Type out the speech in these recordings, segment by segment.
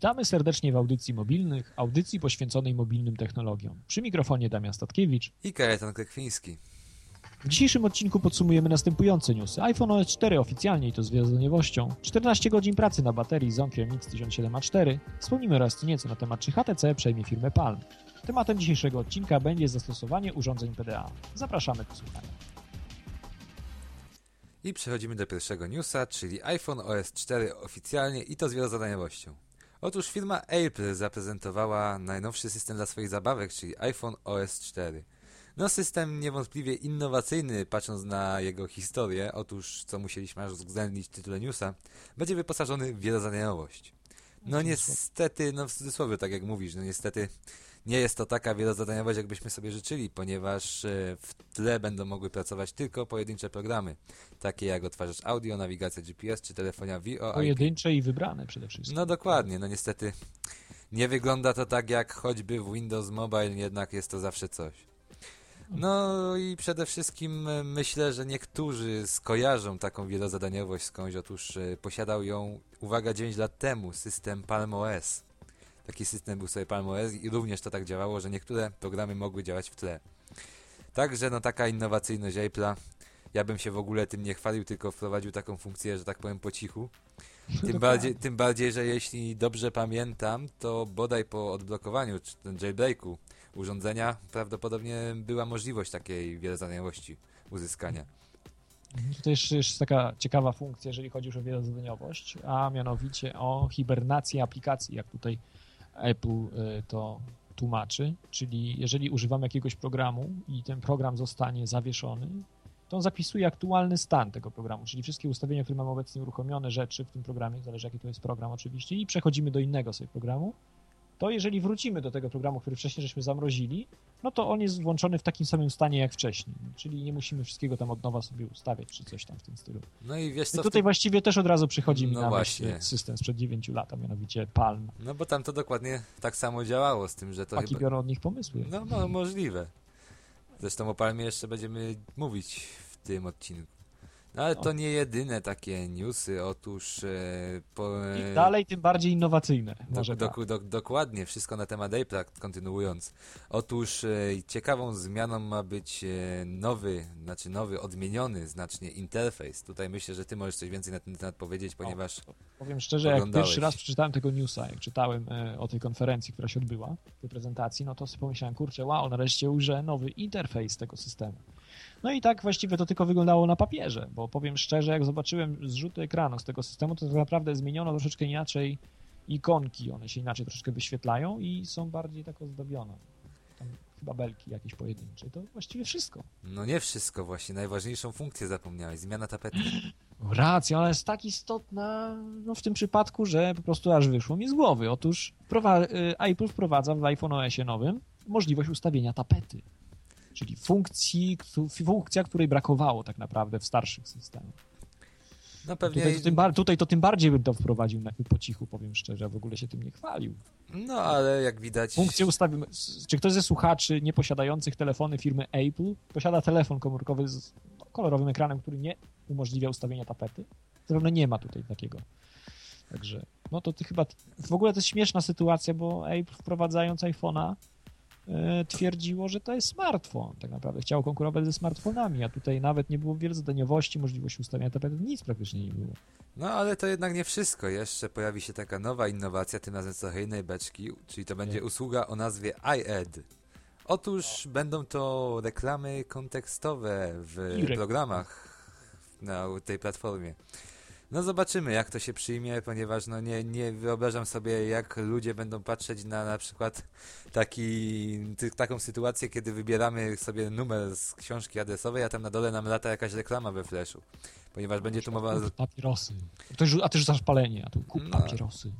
Witamy serdecznie w audycji mobilnych, audycji poświęconej mobilnym technologiom. Przy mikrofonie Damian Statkiewicz i Kajetan Krekwiński. W dzisiejszym odcinku podsumujemy następujące newsy. iPhone OS 4 oficjalnie i to z wiadomością. 14 godzin pracy na baterii z Onkyo MX 1704. Wspomnimy oraz nieco na temat, czy HTC przejmie firmę Palm. Tematem dzisiejszego odcinka będzie zastosowanie urządzeń PDA. Zapraszamy do słuchania. I przechodzimy do pierwszego newsa, czyli iPhone OS 4 oficjalnie i to z wielozadaniowością. Otóż firma Apple zaprezentowała najnowszy system dla swoich zabawek, czyli iPhone OS 4. No system niewątpliwie innowacyjny, patrząc na jego historię, otóż co musieliśmy aż uwzględnić w tytule newsa, będzie wyposażony w wielozadaniowość. No niestety, no w cudzysłowie, tak jak mówisz, no niestety nie jest to taka wielozadaniowość, jakbyśmy sobie życzyli, ponieważ e, w tle będą mogły pracować tylko pojedyncze programy, takie jak odtwarzacz audio, nawigacja GPS czy telefonia VO. Pojedyncze i wybrane przede wszystkim. No dokładnie, no niestety nie wygląda to tak jak choćby w Windows Mobile, jednak jest to zawsze coś. No i przede wszystkim e, myślę, że niektórzy skojarzą taką wielozadaniowość skądś. Otóż e, posiadał ją, uwaga, 9 lat temu system Palm OS. Taki system był sobie Palm OS i również to tak działało, że niektóre programy mogły działać w tle. Także no taka innowacyjność Apple'a. Ja bym się w ogóle tym nie chwalił, tylko wprowadził taką funkcję, że tak powiem po cichu. Tym bardziej, tym bardziej, że jeśli dobrze pamiętam, to bodaj po odblokowaniu, czy ten jailbreaku urządzenia, prawdopodobnie była możliwość takiej wielozadaniowości uzyskania. To jeszcze jest taka ciekawa funkcja, jeżeli chodzi już o wielozadaniowość, a mianowicie o hibernację aplikacji, jak tutaj Apple y, to tłumaczy, czyli jeżeli używam jakiegoś programu i ten program zostanie zawieszony, to on zapisuje aktualny stan tego programu, czyli wszystkie ustawienia, które mamy obecnie uruchomione, rzeczy w tym programie, zależy jaki to jest program oczywiście, i przechodzimy do innego sobie programu, to jeżeli wrócimy do tego programu, który wcześniej żeśmy zamrozili, no to on jest włączony w takim samym stanie jak wcześniej, czyli nie musimy wszystkiego tam od nowa sobie ustawiać, czy coś tam w tym stylu. No i wiesz co... I tutaj właściwie też od razu przychodzi mi no na właśnie. system sprzed 9 lat, a mianowicie Palm. No bo tam to dokładnie tak samo działało z tym, że to Paki chyba... biorą od nich pomysły. No, no możliwe. Zresztą o Palmie jeszcze będziemy mówić w tym odcinku. No ale to nie jedyne takie newsy, otóż... E, po, e, Im dalej, tym bardziej innowacyjne. Do, do, tak. do, dokładnie, wszystko na temat Apple'a kontynuując. Otóż e, ciekawą zmianą ma być e, nowy, znaczy nowy, odmieniony znacznie interfejs. Tutaj myślę, że ty możesz coś więcej na ten temat powiedzieć, ponieważ Powiem szczerze, jak pierwszy raz przeczytałem tego newsa, jak czytałem e, o tej konferencji, która się odbyła, tej prezentacji, no to sobie pomyślałem, kurczę, wow, nareszcie ujrzę nowy interfejs tego systemu. No i tak właściwie to tylko wyglądało na papierze, bo powiem szczerze, jak zobaczyłem zrzuty ekranu z tego systemu, to tak naprawdę zmieniono troszeczkę inaczej ikonki, one się inaczej troszeczkę wyświetlają i są bardziej tak ozdobione. Tam chyba belki jakieś pojedyncze. To właściwie wszystko. No nie wszystko właśnie, najważniejszą funkcję zapomniałeś, zmiana tapety. Racja, ona jest tak istotna no, w tym przypadku, że po prostu aż wyszło mi z głowy. Otóż y, Apple wprowadza w iPhone OS-ie nowym możliwość ustawienia tapety czyli funkcji, funkcja, której brakowało tak naprawdę w starszych systemach. No pewnie... Tutaj to, tym, tutaj to tym bardziej bym to wprowadził na, po cichu, powiem szczerze, w ogóle się tym nie chwalił. No, ale jak widać... Funkcję ustawił... Czy ktoś ze słuchaczy nieposiadających telefony firmy Apple posiada telefon komórkowy z kolorowym ekranem, który nie umożliwia ustawienia tapety? Zapewne nie ma tutaj takiego. Także, no to ty chyba... W ogóle to jest śmieszna sytuacja, bo Apple wprowadzając iPhone'a twierdziło, że to jest smartfon. Tak naprawdę chciało konkurować ze smartfonami, a tutaj nawet nie było wielozadaniowości, możliwości ustawienia tapetu, nic praktycznie nie było. No ale to jednak nie wszystko. Jeszcze pojawi się taka nowa innowacja, tym razem z trochę innej beczki, czyli to będzie usługa o nazwie iAd. Otóż będą to reklamy kontekstowe w programach na tej platformie. No zobaczymy, jak to się przyjmie, ponieważ no nie, nie wyobrażam sobie, jak ludzie będą patrzeć na na przykład taki, taką sytuację, kiedy wybieramy sobie numer z książki adresowej, a tam na dole nam lata jakaś reklama we flashu ponieważ będzie tu mowa... Kup papierosy. A ty rzucasz palenie, a tu kup no. papierosy.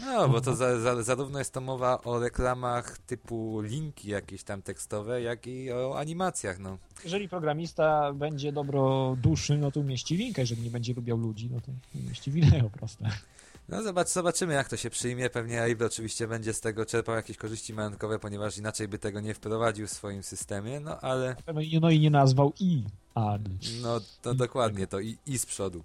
No, bo to za, za, zarówno jest to mowa o reklamach typu linki jakieś tam tekstowe, jak i o animacjach, no. Jeżeli programista będzie dobro duszy, no to umieści linkę, jeżeli nie będzie lubiał ludzi, no to umieści wideo proste. No zobacz, zobaczymy jak to się przyjmie. Pewnie Apple oczywiście będzie z tego czerpał jakieś korzyści majątkowe, ponieważ inaczej by tego nie wprowadził w swoim systemie, no ale... No i, no nie nazwał i, a... No to dokładnie, to i, i z przodu.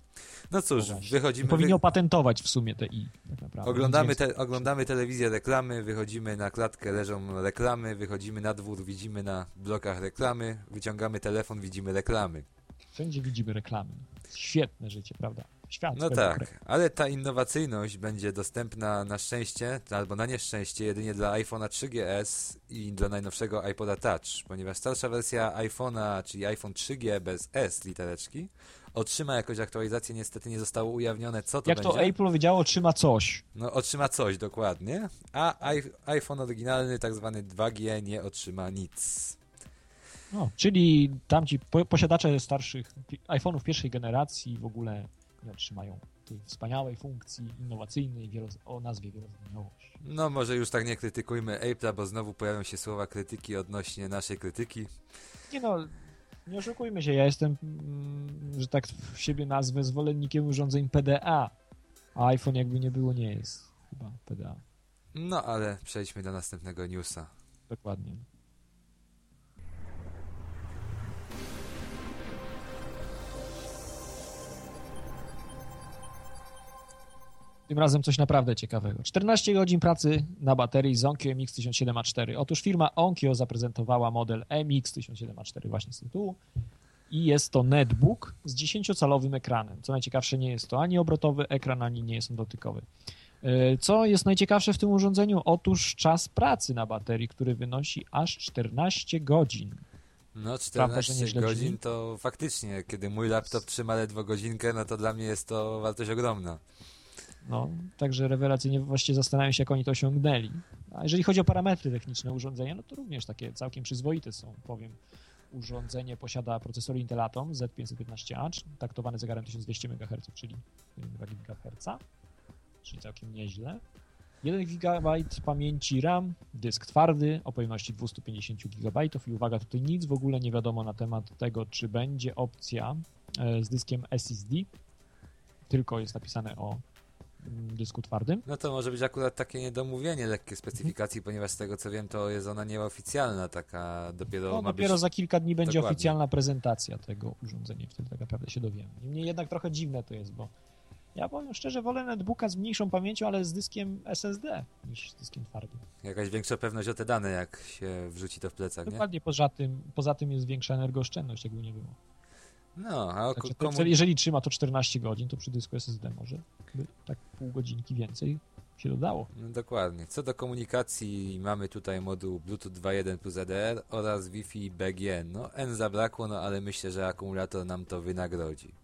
No cóż, No wychodzimy... Powinien opatentować w sumie te i, tak. Oglądamy, te, oglądamy telewizję reklamy, wychodzimy na klatkę, leżą reklamy, wychodzimy na dwór, widzimy na blokach reklamy, wyciągamy telefon, widzimy reklamy. Wszędzie widzimy reklamy. Świetne życie, prawda? Świat. No tak, ale ta innowacyjność będzie dostępna na szczęście, albo na nieszczęście, jedynie dla iPhone'a 3GS i dla najnowszego iPoda Touch, ponieważ starsza wersja iPhone'a, czyli iPhone 3G bez S litereczki, otrzyma jakąś aktualizację, niestety nie zostało ujawnione, co to Jak będzie. to Apple powiedziało, otrzyma coś. No, otrzyma coś, dokładnie, a iPhone oryginalny, tak zwany 2G, nie otrzyma nic. No, czyli tamci po, posiadacze starszych iPhone'ów pierwszej generacji w ogóle nie otrzymają tej wspaniałej funkcji innowacyjnej o nazwie wielozdaniowość. No może już tak nie krytykujmy Apple'a, bo znowu pojawią się słowa krytyki odnośnie naszej krytyki. Nie no, nie oszukujmy się, ja jestem, mm, że tak w siebie nazwę, zwolennikiem urządzeń PDA, a iPhone jakby nie było, nie jest chyba PDA. No ale przejdźmy do następnego newsa. Dokładnie. Tym razem coś naprawdę ciekawego. 14 godzin pracy na baterii z Onkyo MX1704. Otóż firma Onkyo zaprezentowała model MX1704 właśnie z tytułu i jest to netbook z 10-calowym ekranem. Co najciekawsze, nie jest to ani obrotowy ekran, ani nie jest on dotykowy. Co jest najciekawsze w tym urządzeniu? Otóż czas pracy na baterii, który wynosi aż 14 godzin. No, Prawda, że 14 nieźle godzin brzmi? to faktycznie, kiedy mój laptop trzyma ledwo godzinkę, no to dla mnie jest to wartość ogromna. No, także rewelacyjnie właściwie zastanawiam się, jak oni to osiągnęli. A jeżeli chodzi o parametry techniczne urządzenia, no to również takie całkiem przyzwoite są, powiem. Urządzenie posiada procesor Intel Atom Z515A, taktowany zegarem 1200 MHz, czyli 2 GHz, czyli całkiem nieźle. 1 GB pamięci RAM, dysk twardy o pojemności 250 GB i uwaga, tutaj nic w ogóle nie wiadomo na temat tego, czy będzie opcja e, z dyskiem SSD, tylko jest napisane o dysku twardym. No to może być akurat takie niedomówienie lekkie specyfikacji, ponieważ z tego co wiem, to jest ona nieoficjalna, taka dopiero No, dopiero być... za kilka dni będzie Dokładnie. oficjalna prezentacja tego urządzenia, wtedy tak naprawdę się dowiemy. Niemniej jednak trochę dziwne to jest, bo ja powiem szczerze, wolę netbooka z mniejszą pamięcią, ale z dyskiem SSD niż z dyskiem twardym. Jakaś większa pewność o te dane, jak się wrzuci to w plecach, nie? Dokładnie poza tym, poza tym jest większa energooszczędność, jakby nie było. No, a Także komu... jeżeli trzyma to 14 godzin, to przy dysku SSD może by tak pół godzinki więcej się dodało. No, dokładnie. Co do komunikacji, mamy tutaj moduł Bluetooth 2.1 plus EDR oraz Wi-Fi BG. No, N zabrakło, no ale myślę, że akumulator nam to wynagrodzi.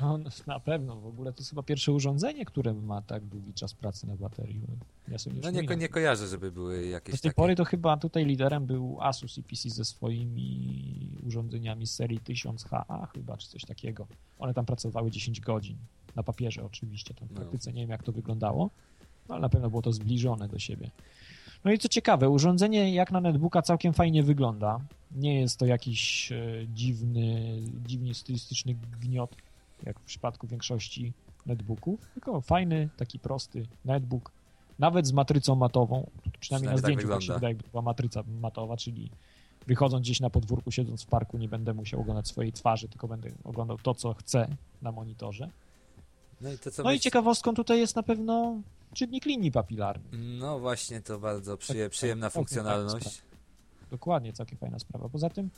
No na pewno, w ogóle to jest chyba pierwsze urządzenie, które ma tak długi czas pracy na baterii. Ja sobie No nie, ko- nie kojarzę, żeby były jakieś Do tej takie... pory to chyba tutaj liderem był Asus i PC ze swoimi urządzeniami z serii 1000HA chyba, czy coś takiego. One tam pracowały 10 godzin. Na papierze oczywiście, tam w No. praktyce nie wiem jak to wyglądało, no, ale na pewno było to zbliżone do siebie. No i co ciekawe, urządzenie jak na netbooka całkiem fajnie wygląda. Nie jest to jakiś e, dziwny, dziwnie stylistyczny gniot, jak w przypadku większości netbooków, tylko fajny, taki prosty netbook, nawet z matrycą matową, przynajmniej, Przynajmniej na tak zdjęciu tak, wygląda. się wydaje, jakby była matryca matowa, czyli wychodząc gdzieś na podwórku, siedząc w parku, nie będę musiał oglądać swojej twarzy, tylko będę oglądał to, co chcę na monitorze. No i to co No i myśl- ciekawostką tutaj jest na pewno czynnik linii papilarnej. No właśnie, to bardzo przyje- Tak, przyjemna tak, funkcjonalność. tak, Dokładnie, całkiem fajna sprawa. Poza tym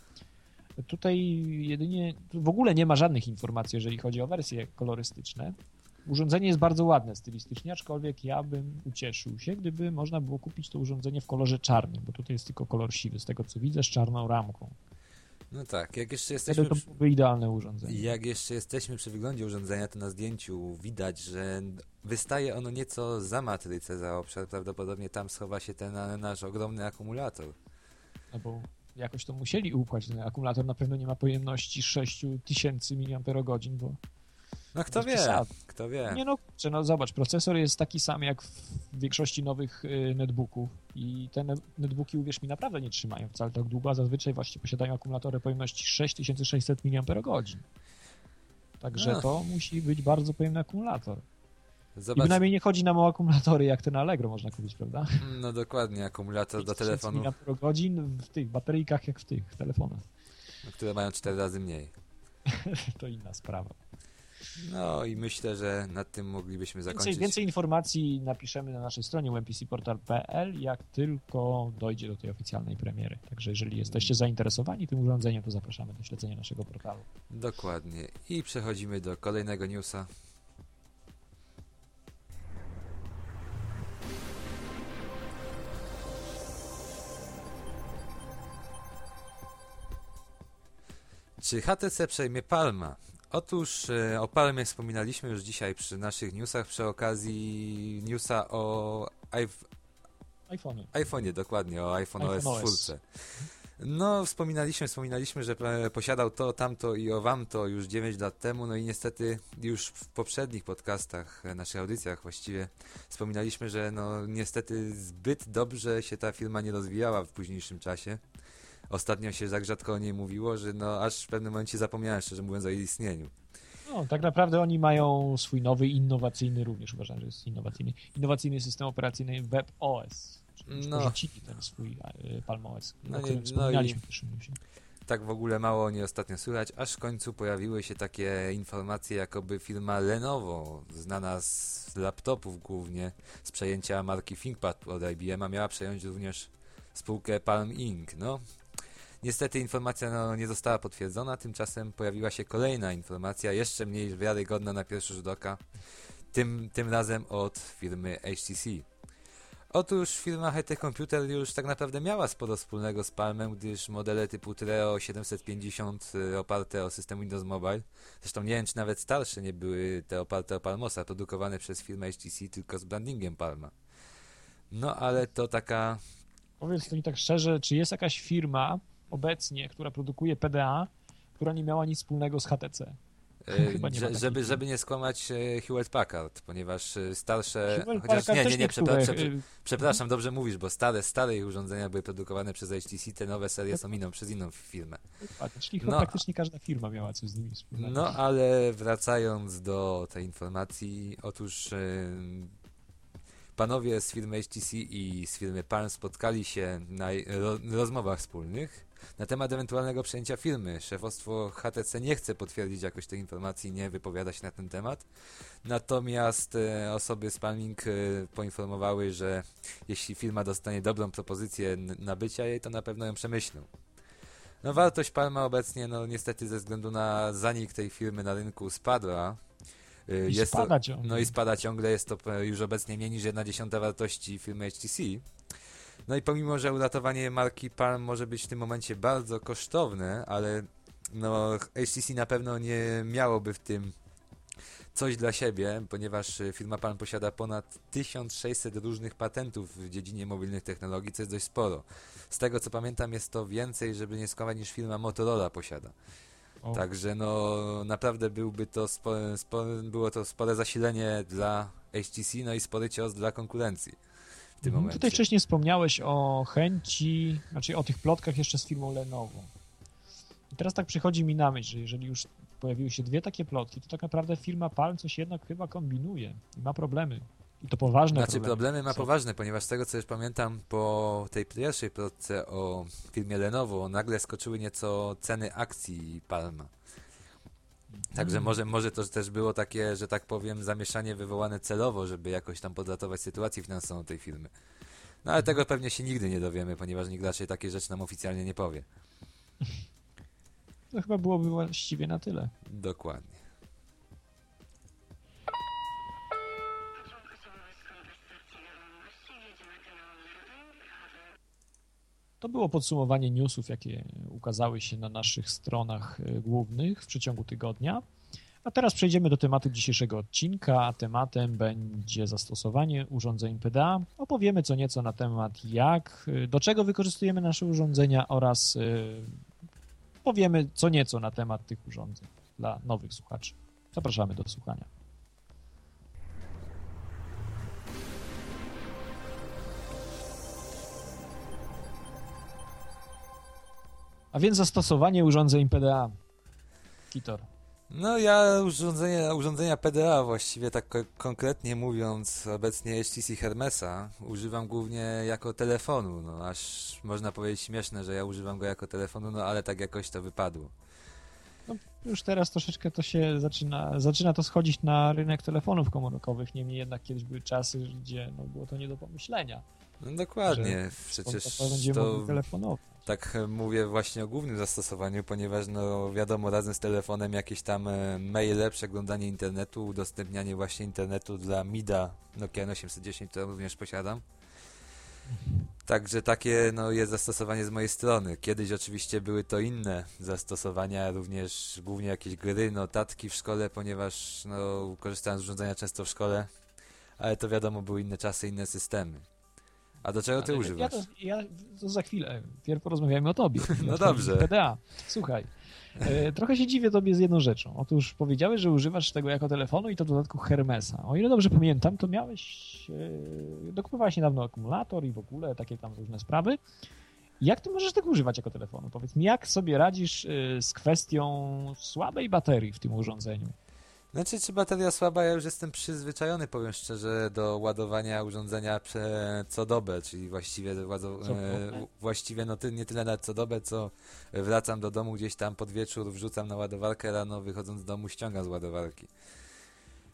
tutaj jedynie, w ogóle nie ma żadnych informacji, jeżeli chodzi o wersje kolorystyczne. Urządzenie jest bardzo ładne stylistycznie, aczkolwiek ja bym ucieszył się, gdyby można było kupić to urządzenie w kolorze czarnym, bo tutaj jest tylko kolor siwy, z tego co widzę, z czarną ramką. No tak, jak jeszcze Wtedy jesteśmy... to Przy... byłoby idealne urządzenie. Jak jeszcze jesteśmy przy wyglądzie urządzenia, to na zdjęciu widać, że wystaje ono nieco za matrycę, za obszar. Prawdopodobnie tam schowa się ten nasz ogromny akumulator. No bo jakoś to musieli upchać. Ten akumulator na pewno nie ma pojemności 6000 mAh, bo No kto wie, przesady. kto wie. Nie no, kurczę, no zobacz, procesor jest taki sam jak w większości nowych y, netbooków i te ne- netbooki, uwierz mi, naprawdę nie trzymają wcale tak długo, a zazwyczaj właśnie posiadają akumulatory pojemności 6600 mAh. Także No. to musi być bardzo pojemny akumulator. Zobacz... I bynajmniej nie chodzi nam o akumulatory, jak te na Allegro można kupić, prawda? No dokładnie, akumulator do telefonu. godzin w tych bateryjkach jak w tych telefonach. No, które mają 4 razy mniej. to inna sprawa. No i myślę, że nad tym moglibyśmy zakończyć. Więcej, więcej informacji napiszemy na naszej stronie umpcportal.pl, jak tylko dojdzie do tej oficjalnej premiery. Także jeżeli jesteście zainteresowani tym urządzeniem, to zapraszamy do śledzenia naszego portalu. Dokładnie. I przechodzimy do kolejnego newsa. Czy HTC przejmie Palma? Otóż e, o Palmie wspominaliśmy już dzisiaj przy naszych newsach przy okazji newsa o iPhone. iPhone'ie, dokładnie, o iPhone, iPhone OS 4. No, wspominaliśmy, wspominaliśmy, że posiadał to, tamto i o wam to już 9 lat temu, no i niestety już w poprzednich podcastach, e, naszych audycjach właściwie, wspominaliśmy, że no niestety zbyt dobrze się ta firma nie rozwijała w późniejszym czasie ostatnio się tak rzadko o niej mówiło, że no aż w pewnym momencie zapomniałem szczerze mówiąc o jej istnieniu. No, tak naprawdę oni mają swój nowy, innowacyjny, również uważam, że jest innowacyjny, innowacyjny system operacyjny WebOS. No. Porzucili ten swój e, PalmOS, no o którym nie, wspominaliśmy no newsie. Tak w ogóle mało o niej ostatnio słychać, aż w końcu pojawiły się takie informacje, jakoby firma Lenovo, znana z laptopów głównie, z przejęcia marki ThinkPad od IBM, a miała przejąć również spółkę Palm Inc. No, Niestety informacja no, nie została potwierdzona, tymczasem pojawiła się kolejna informacja, jeszcze mniej wiarygodna na pierwszy rzut oka, tym, tym razem od firmy HTC. Otóż firma HT Computer już tak naprawdę miała sporo wspólnego z Palmem, gdyż modele typu Treo 750 y, oparte o system Windows Mobile, zresztą nie wiem czy nawet starsze nie były te oparte o Palmosa, produkowane przez firmę HTC tylko z brandingiem Palma. No ale to taka... Powiedz mi tak szczerze, czy jest jakaś firma, obecnie, która produkuje PDA, która nie miała nic wspólnego z HTC. E, że, żeby, żeby nie skłamać e, Hewlett Packard, ponieważ e, starsze. Hewlett chociaż nie, nie, nie, przepraszam, przepraszam, dobrze mówisz, bo stare, stare urządzenia były produkowane przez HTC, te nowe serie są inną, przez inną firmę. Czyli no, praktycznie każda firma miała coś z nimi wspólnego. No ale wracając do tej informacji, otóż panowie z firmy HTC i z firmy Palm spotkali się na rozmowach wspólnych na temat ewentualnego przejęcia firmy. Szefostwo HTC nie chce potwierdzić jakoś tej informacji, nie wypowiada się na ten temat. Natomiast e, osoby z Palming e, poinformowały, że jeśli firma dostanie dobrą propozycję nabycia jej, to na pewno ją przemyślą. No wartość Palma obecnie, no niestety ze względu na zanik tej firmy na rynku spadła. E, I jest spada to, ciągle. No i spada ciągle, jest to już obecnie mniej niż 1 dziesiąta wartości firmy HTC. No i pomimo, że uratowanie marki Palm może być w tym momencie bardzo kosztowne, ale no HTC na pewno nie miałoby w tym coś dla siebie, ponieważ firma Palm posiada ponad 1600 różnych patentów w dziedzinie mobilnych technologii, co jest dość sporo. Z tego co pamiętam jest to więcej, żeby nie skłamać, niż firma Motorola posiada. O. Także no naprawdę byłby to spore, spore, było to spore zasilenie dla HTC, no i spory cios dla konkurencji w tym mhm. momencie. Tutaj wcześniej wspomniałeś o chęci, znaczy o tych plotkach jeszcze z firmą Lenovo. I teraz tak przychodzi mi na myśl, że jeżeli już pojawiły się dwie takie plotki, to tak naprawdę firma Palm coś jednak chyba kombinuje i ma problemy. I to poważne znaczy, problemy. problemy ma poważne, ponieważ z tego co już pamiętam, po tej pierwszej plotce o firmie Lenovo nagle skoczyły nieco ceny akcji Palma. Także mm. może, może to też było takie, że tak powiem, zamieszanie wywołane celowo, żeby jakoś tam podratować sytuację finansową tej firmy. No ale tego pewnie się nigdy nie dowiemy, ponieważ nikt raczej takie rzeczy nam oficjalnie nie powie. To chyba byłoby właściwie na tyle. Dokładnie. To było podsumowanie newsów, jakie ukazały się na naszych stronach e, głównych w przeciągu tygodnia. A teraz przejdziemy do tematu dzisiejszego odcinka. Tematem będzie zastosowanie urządzeń PDA. Opowiemy co nieco na temat jak, e, do czego wykorzystujemy nasze urządzenia oraz e, powiemy co nieco na temat tych urządzeń dla nowych słuchaczy. Zapraszamy do słuchania. A więc zastosowanie urządzeń PDA. Kitor. No ja urządzenia, urządzenia PDA właściwie tak ko- konkretnie mówiąc obecnie HTC Hermesa używam głównie jako telefonu, no aż można powiedzieć śmieszne, że ja używam go jako telefonu, no ale tak jakoś to wypadło. No, już teraz troszeczkę to się zaczyna, zaczyna to schodzić na rynek telefonów komórkowych, niemniej jednak kiedyś były czasy, gdzie no, było to nie do pomyślenia. No dokładnie, przecież to telefonować. Tak mówię właśnie o głównym zastosowaniu, ponieważ no wiadomo, razem z telefonem jakieś tam e, maile, przeglądanie internetu, udostępnianie właśnie internetu dla MIDA Nokia N810, to również posiadam. Także takie no, jest zastosowanie z mojej strony. Kiedyś oczywiście były to inne zastosowania, również głównie jakieś gry, notatki w szkole, ponieważ no, korzystałem z urządzenia często w szkole, ale to wiadomo, były inne czasy, inne systemy. A do czego ty Ale używasz? Ja to, ja to za chwilę. Pierw porozmawiajmy o tobie. No O dobrze. PDA. Słuchaj, e, trochę się dziwię tobie z jedną rzeczą. Otóż powiedziałeś, że używasz tego jako telefonu i to w dodatku Hermesa. O ile dobrze pamiętam, to miałeś, e, dokupowałeś niedawno akumulator i w ogóle takie tam różne sprawy. Jak ty możesz tego używać jako telefonu? Powiedz mi, jak sobie radzisz e, z kwestią słabej baterii w tym urządzeniu? Znaczy, czy bateria słaba? Ja już jestem przyzwyczajony, powiem szczerze, do ładowania urządzenia prze, co dobę, czyli właściwie, ładow- e, właściwie no ty, nie tyle nawet co dobę, co wracam do domu gdzieś tam pod wieczór, wrzucam na ładowarkę, rano wychodząc z domu ściągam z ładowarki.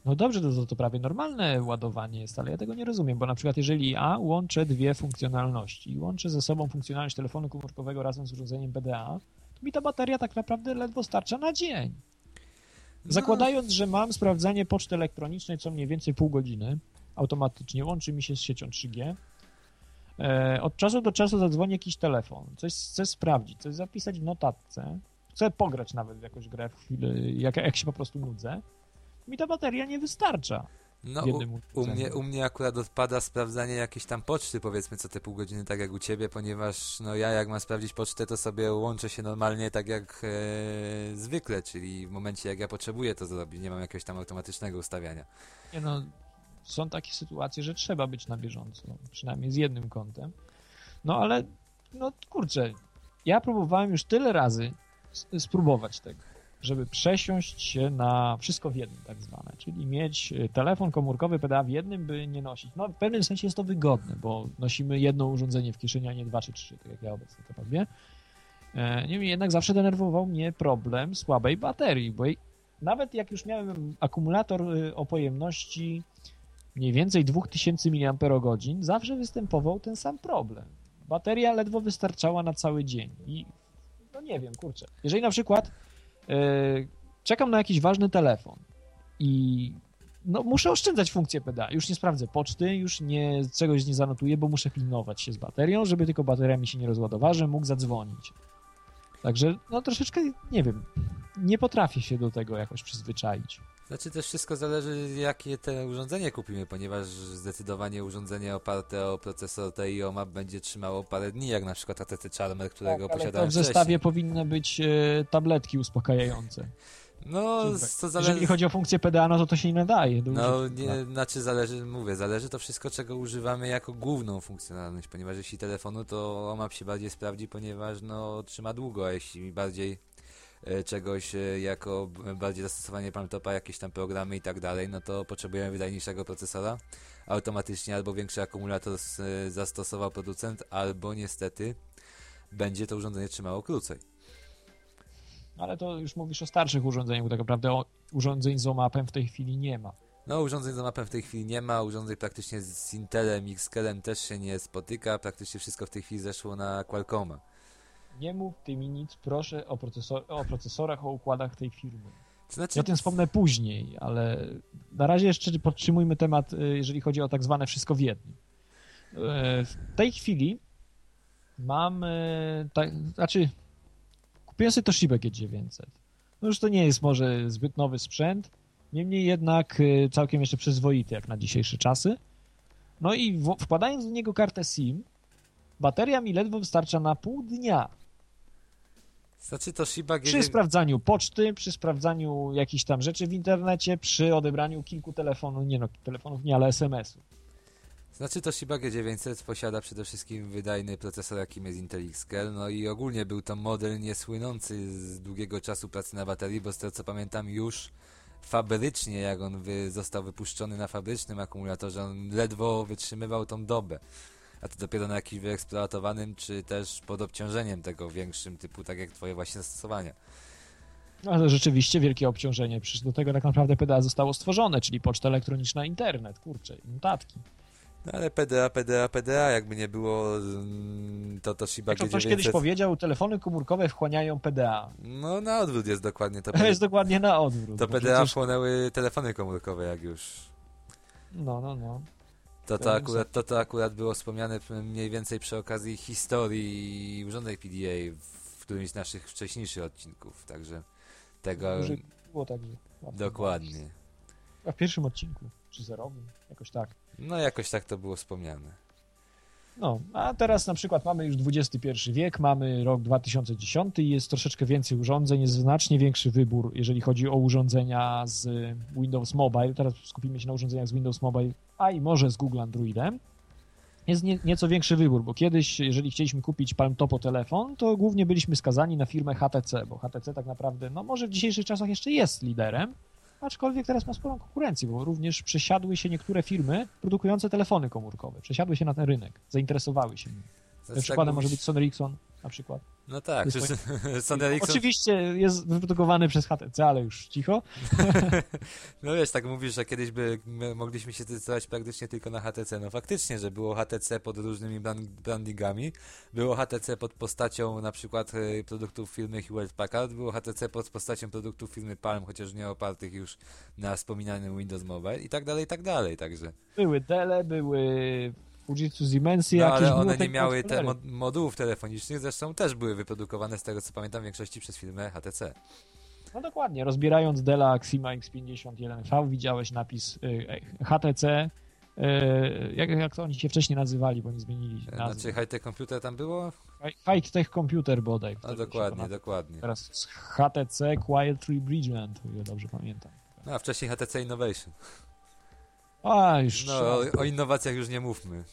No dobrze, to, to, prawie normalne ładowanie jest, ale ja tego nie rozumiem, bo na przykład jeżeli A łączę dwie funkcjonalności i łączę ze sobą funkcjonalność telefonu komórkowego razem z urządzeniem PDA, to mi ta bateria tak naprawdę ledwo starcza na dzień. No. Zakładając, że mam sprawdzanie poczty elektronicznej co mniej więcej pół godziny, automatycznie łączy mi się z siecią 3G. E, od czasu do czasu zadzwoni jakiś telefon, coś chcę sprawdzić, coś zapisać w notatce, chcę pograć nawet w jakąś grę w chwili, jak, jak się po prostu nudzę, mi ta bateria nie wystarcza. No, u, u, mnie, u mnie akurat odpada sprawdzanie jakiejś tam poczty, powiedzmy, co te pół godziny, tak jak u ciebie, ponieważ no ja jak mam sprawdzić pocztę, to sobie łączę się normalnie tak jak e, zwykle, czyli w momencie jak ja potrzebuję to zrobić, nie mam jakiegoś tam automatycznego ustawiania. Nie no, są takie sytuacje, że trzeba być na bieżąco, przynajmniej z jednym kątem. No ale, no kurczę, ja próbowałem już tyle razy spróbować tego, żeby przesiąść się na wszystko w jednym tak zwane, czyli mieć y, telefon komórkowy PDA w jednym, by nie nosić. No w pewnym sensie jest to wygodne, bo nosimy jedno urządzenie w kieszeni, a nie dwa czy trzy, tak jak ja obecnie to robię. E, Niemniej jednak zawsze denerwował mnie problem słabej baterii, bo nawet jak już miałem akumulator y, o pojemności mniej więcej 2000 mAh, zawsze występował ten sam problem. Bateria ledwo wystarczała na cały dzień i no nie wiem, kurczę. Jeżeli na przykład czekam na jakiś ważny telefon i no, muszę oszczędzać funkcję PDA. Już nie sprawdzę poczty, już nie, czegoś nie zanotuję, bo muszę pilnować się z baterią, żeby tylko bateria mi się nie rozładowała, że mógł zadzwonić. Także no troszeczkę, nie wiem, nie potrafię się do tego jakoś przyzwyczaić. Znaczy też wszystko zależy jakie te urządzenie kupimy, ponieważ zdecydowanie urządzenie oparte o procesor TI OMAP będzie trzymało parę dni, jak na przykład ATT Charmer, którego Tak, ale to posiadałem w zestawie wcześniej. powinny być e, tabletki uspokajające. No, to zależy... Jeżeli chodzi o funkcję PDA, no to to się nie nadaje. No, nie, znaczy zależy, mówię, zależy to wszystko, czego używamy jako główną funkcjonalność, ponieważ jeśli telefonu, to OMAP się bardziej sprawdzi, ponieważ no, trzyma długo, a jeśli bardziej czegoś e, jako bardziej zastosowanie laptopa, jakieś tam programy i tak dalej, no to potrzebujemy wydajniejszego procesora. Automatycznie albo większy akumulator e, zastosował producent, albo niestety będzie to urządzenie trzymało krócej. Ale to już mówisz o starszych urządzeniach, bo tak naprawdę o, urządzeń z OMAP-em w tej chwili nie ma. No, urządzeń z mapem w tej chwili nie ma, urządzeń praktycznie z Intelem, Xkelem też się nie spotyka, praktycznie wszystko w tej chwili zeszło na Qualcomma. Nie mów ty mi nic, proszę, o, procesor, o procesorach, o układach tej firmy. To znaczy, Ja o tym wspomnę później, ale na razie jeszcze podtrzymujmy temat, y, jeżeli chodzi o tak zwane wszystko w jednym. Y, W tej chwili mam, tak, znaczy kupiłem sobie Toshiba G900. No już to nie jest może zbyt nowy sprzęt, niemniej jednak całkiem jeszcze przyzwoity jak na dzisiejsze czasy. No i wkładając w niego kartę SIM, bateria mi ledwo wystarcza na pół dnia. Znaczy to Shiba Przy G9... sprawdzaniu poczty, przy sprawdzaniu jakichś tam rzeczy w internecie, przy odebraniu kilku telefonów, nie no, telefonów nie, ale SMS-ów. Znaczy to Shiba G900 posiada przede wszystkim wydajny procesor, jakim jest Intel Xcel, no i ogólnie był to model niesłynący z długiego czasu pracy na baterii, bo z tego co pamiętam już fabrycznie, jak on wy, został wypuszczony na fabrycznym akumulatorze, on ledwo wytrzymywał tą dobę. A to dopiero na jakimś wyeksploatowanym, czy też pod obciążeniem tego większym, typu tak jak twoje właśnie zastosowania. No, ale rzeczywiście wielkie obciążenie. Przecież do tego tak naprawdę PDA zostało stworzone, czyli poczta elektroniczna, internet, kurczę, notatki. No ale PDA, PDA, PDA, jakby nie było, mm, to to Shiba Jak to G900... ktoś kiedyś powiedział, telefony komórkowe wchłaniają PDA. No na odwrót jest dokładnie to. To jest dokładnie na odwrót. To PDA przecież- wchłonęły telefony komórkowe, jak już. No, no, no. To to, akurat, to to akurat było wspomniane mniej więcej przy okazji historii urządzeń PDA w którymś z naszych wcześniejszych odcinków, także tego było tak, że... dokładnie. A w pierwszym odcinku, czy zerowym, jakoś tak. No jakoś tak to było wspomniane. No, a teraz na przykład mamy już XXI wiek, mamy rok 2010 i jest troszeczkę więcej urządzeń, jest znacznie większy wybór, jeżeli chodzi o urządzenia z Windows Mobile. Teraz skupimy się na urządzeniach z Windows Mobile, a i może z Google Androidem. Jest nie, nieco większy wybór, bo kiedyś, jeżeli chcieliśmy kupić Palm Topo telefon, to głównie byliśmy skazani na firmę HTC, bo HTC tak naprawdę, no może w dzisiejszych czasach jeszcze jest liderem, aczkolwiek teraz ma sporą konkurencję, bo również przesiadły się niektóre firmy produkujące telefony komórkowe. Przesiadły się na ten rynek, zainteresowały się nim. Znaczy, Przykładem tak może być Sony Ericsson na przykład. No tak, przecież Sony Ericsson, Oczywiście jest wyprodukowany przez HTC, ale już cicho. no wiesz, tak mówisz, że kiedyś by mogliśmy się zdecydować praktycznie tylko na HTC. No faktycznie, że było HTC pod różnymi brand- brandingami, było HTC pod postacią na przykład e, produktów firmy Hewlett Packard, było HTC pod postacią produktów firmy Palm, chociaż nie opartych już na wspominanym Windows Mobile i tak dalej, i tak dalej, także. Były Dele, były Fujitsu Dimensy, No ale one nie miały te mod- modułów telefonicznych, zresztą też były wyprodukowane z tego co pamiętam w większości przez firmę HTC. No dokładnie, rozbierając Dela Axima X51V widziałeś napis y, e, HTC, y, jak, jak to oni się wcześniej nazywali, bo nie zmienili E, nazwy. Znaczy high-tech computer tam było? Hi- High Tech Computer bodaj. No się dokładnie, dokładnie. Teraz HTC Quiet Rebridgment, o ile dobrze pamiętam. No a wcześniej HTC Innovation. A, już No o, o innowacjach już nie mówmy.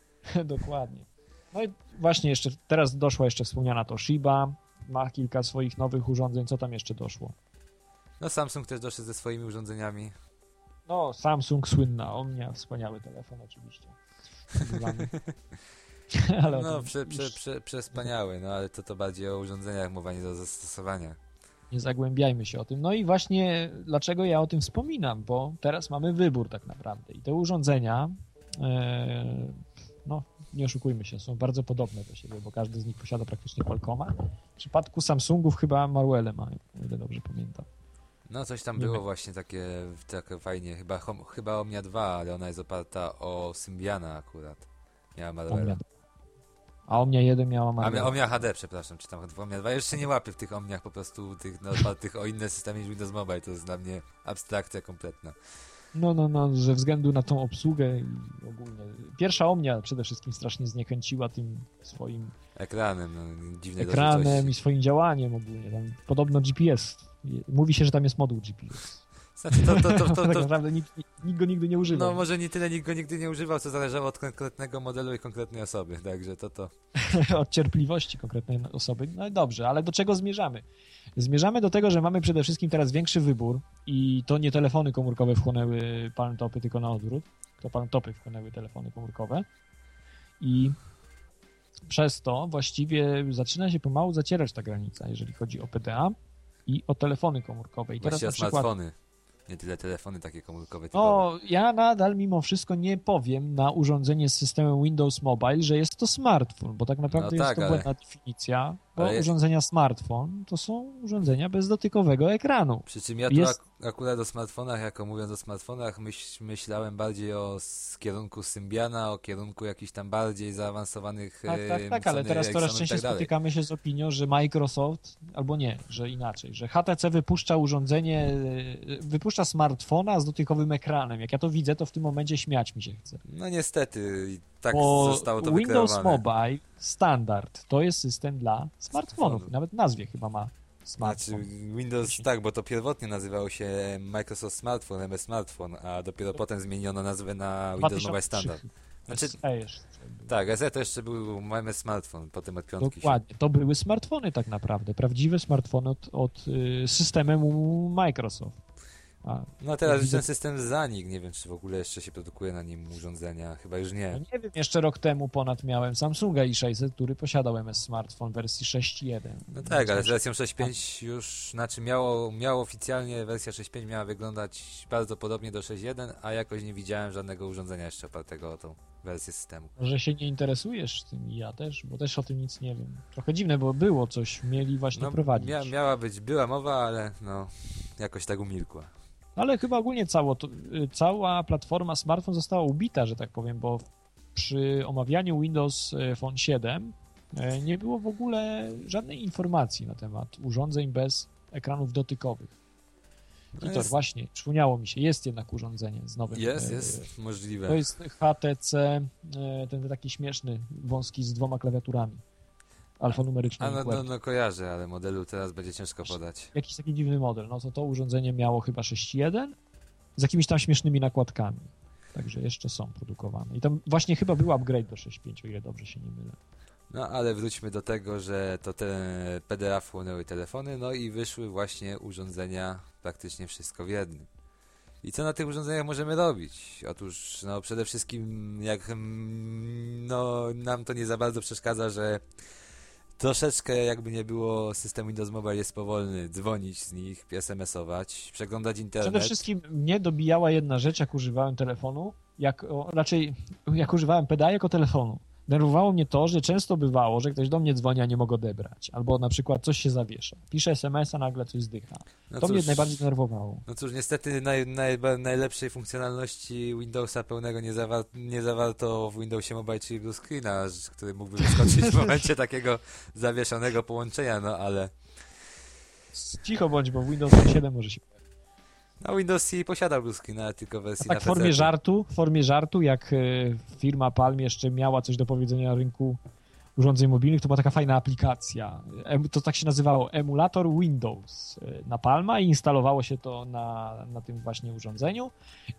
Dokładnie. No i właśnie jeszcze, teraz doszła jeszcze wspomniana Toshiba, ma kilka swoich nowych urządzeń, co tam jeszcze doszło? No Samsung też doszedł ze swoimi urządzeniami. No, Samsung słynna, Omnia, wspaniały telefon oczywiście. Ale o No prze, prze, prze, przespaniały, no ale to to bardziej o urządzeniach mowa nie do zastosowania. Nie zagłębiajmy się o tym. No i właśnie dlaczego ja o tym wspominam, bo teraz mamy wybór tak naprawdę i te urządzenia, e, no nie oszukujmy się, są bardzo podobne do siebie, bo każdy z nich posiada praktycznie Qualcomma. W przypadku Samsungów chyba Marwelle mają, o ile dobrze pamiętam. No coś tam Nie było właśnie takie, takie fajnie, chyba, chyba Omnia 2, ale ona jest oparta o Symbiana akurat. Miała Omnia. A Omnia 1 miała Marwelle. Omnia HD, przepraszam, czy tam Omnia 2. Ja jeszcze nie łapię w tych Omniach po prostu tych no, opartych o inne systemy niż Windows Mobile. To jest dla mnie abstrakcja kompletna. No, no, no, ze względu na tą obsługę i ogólnie. Pierwsza Omnia przede wszystkim strasznie zniechęciła tym swoim Ekranem, no, dziwne ekranem i swoim działaniem ogólnie. Tam podobno GPS. Mówi się, że tam jest moduł GPS. Znaczy, to, to, to, to, tak naprawdę nikt, nikt go nigdy nie używał. No może nie tyle nikt go nigdy nie używał, co zależało od konkretnego modelu i konkretnej osoby, także to to. od cierpliwości konkretnej osoby. No i dobrze, ale do czego zmierzamy? Zmierzamy do tego, że mamy przede wszystkim teraz większy wybór i to nie telefony komórkowe wchłonęły palmtopy, tylko na odwrót. To palmtopy wchłonęły telefony komórkowe i przez to właściwie zaczyna się pomału zacierać ta granica, jeżeli chodzi o PDA i o telefony komórkowe. I teraz Właściwie na przykład smartfony. Nie tyle telefony takie komórkowe. typowe. no, ja nadal mimo wszystko nie powiem na urządzenie z systemem Windows Mobile, że jest to smartfon, bo tak naprawdę No jest tak, to ale- błędna definicja, bo ale urządzenia smartfon to są urządzenia bez dotykowego ekranu. Przy czym ja tu Jest- ak- akurat o smartfonach, jako mówiąc o smartfonach, myśl, myślałem bardziej o kierunku Symbiana, o kierunku jakichś tam bardziej zaawansowanych Tak, tak, tak, ale teraz coraz i częściej tak spotykamy się z opinią, że Microsoft, albo nie, że inaczej, że HTC wypuszcza urządzenie, e, wypuszcza smartfona z dotykowym ekranem. Jak ja to widzę, to w tym momencie śmiać mi się chce. No niestety, tak Bo zostało to Windows wykreowane. Mobile standard to jest system dla smartfonów. Nawet nazwie chyba ma Znaczy, smartfon. Windows, tak, bo to pierwotnie nazywało się Microsoft Smartphone, MS Smartphone, a dopiero potem zmieniono nazwę na Windows Mobile 2003 Standard. Znaczy- był. Tak, SE to jeszcze był mamy smartfon, potem od piątki się... Dokładnie. To były smartfony tak naprawdę. Prawdziwe smartfony od, od y, systemu Microsoft. A, No teraz już ten system zanikł, nie wiem czy w ogóle jeszcze się produkuje na nim urządzenia, chyba już no nie. nie wiem, jeszcze rok temu ponad miałem Samsunga i600, który posiadał MS Smartphone wersji 6.1. No tak, ale z wersją 6.5 już, znaczy miało, miało oficjalnie wersja 6.5 miała wyglądać bardzo podobnie do 6.1, a jakoś nie widziałem żadnego urządzenia jeszcze opartego o tą wersję systemu. Może się nie interesujesz tym i ja też, bo też o tym nic nie wiem. Trochę dziwne, bo było coś, mieli właśnie prowadzić. No, mia, miała być, była mowa, ale no jakoś tak umilkła. Ale chyba ogólnie cało to, y, cała platforma smartfon została ubita, że tak powiem, bo przy omawianiu Windows y, Phone 7 y, nie było w ogóle żadnej informacji na temat urządzeń bez ekranów dotykowych. I to właśnie, przypomniało mi się, jest jednak urządzenie z nowym. Jest, jest możliwe. To jest HTC, ten taki śmieszny, wąski z dwoma klawiaturami. A Alfanumerycznymi. no, no, no kojarzę, ale modelu teraz będzie ciężko podać. Jakiś taki dziwny model. No to to urządzenie miało chyba 6.1 z jakimiś tam śmiesznymi nakładkami. Także jeszcze są produkowane. I tam właśnie chyba był upgrade do 6.5, o ile dobrze się nie mylę. No ale wróćmy do tego, że to te PDA wchłonęły telefony, no i wyszły właśnie urządzenia praktycznie wszystko w jednym. I co na tych urządzeniach możemy robić? Otóż, no przede wszystkim, jak mm, no, nam to nie za bardzo przeszkadza, że troszeczkę jakby nie było, system Windows Mobile jest powolny, dzwonić z nich, SMS-ować, przeglądać internet. Przede wszystkim mnie dobijała jedna rzecz, jak używałem telefonu, jak, o, raczej jak używałem PDA jako telefonu. Nerwowało mnie to, że często bywało, że ktoś do mnie dzwoni, a nie mogę odebrać. Albo na przykład coś się zawiesza. Piszę SMS, a nagle coś zdycha. No to mnie cóż, najbardziej denerwowało. No cóż, niestety naj, naj, najlepszej funkcjonalności Windowsa pełnego nie, zawar nie zawarto w Windowsie Mobile, czyli Blue Screena, który mógłby wyskoczyć w momencie takiego zawieszonego połączenia, no ale Cicho bądź, bo w Windows 7 może się no Windows CE posiada Blue Screen, ale tylko wersji tak na w formie PC. żartu, w formie żartu, jak e, firma Palm jeszcze miała coś do powiedzenia na rynku urządzeń mobilnych, to była taka fajna aplikacja. To tak się nazywało emulator Windows e, na Palma i instalowało się to na, na tym właśnie urządzeniu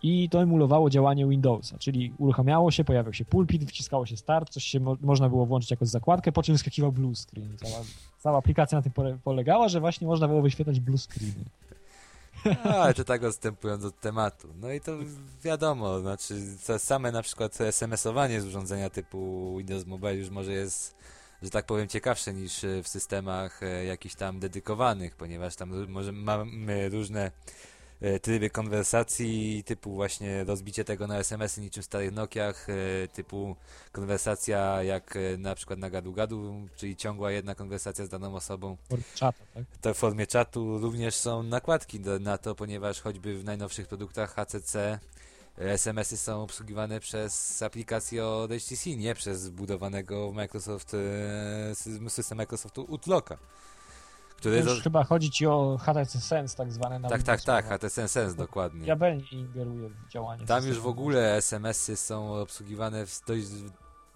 i to emulowało działanie Windowsa, czyli uruchamiało się, pojawiał się pulpit, wciskało się start, coś się mo można było włączyć jako zakładkę, po czym wyskakiwał blue screen. Cała, cała aplikacja na tym pole- polegała, że właśnie można było wyświetlać blue screeny. A, to tak odstępując od tematu. No i to wiadomo, znaczy same na przykład SMS-owanie z urządzenia typu Windows Mobile już może jest, że tak powiem, ciekawsze niż e, w systemach e, jakichś tam dedykowanych, ponieważ tam może mamy różne tryby konwersacji, typu właśnie rozbicie tego na SMS-y niczym w starych Nokiach, e, typu konwersacja jak e, na przykład na gadu-gadu, czyli ciągła jedna konwersacja z daną osobą. Czata, tak? To w formie czatu również są nakładki na to, ponieważ choćby w najnowszych produktach HCC SMS-y są obsługiwane przez aplikację od HTC, nie przez wbudowanego w Microsoft e, sy- system Microsoftu Utlocka. Który Już do... chyba chodzi ci o HTC Sense tak zwane na Tak, tak, tak. HTC Sense dokładnie. diabelnie ingeruje w działanie Tam już w ogóle SMS-y są obsługiwane w dość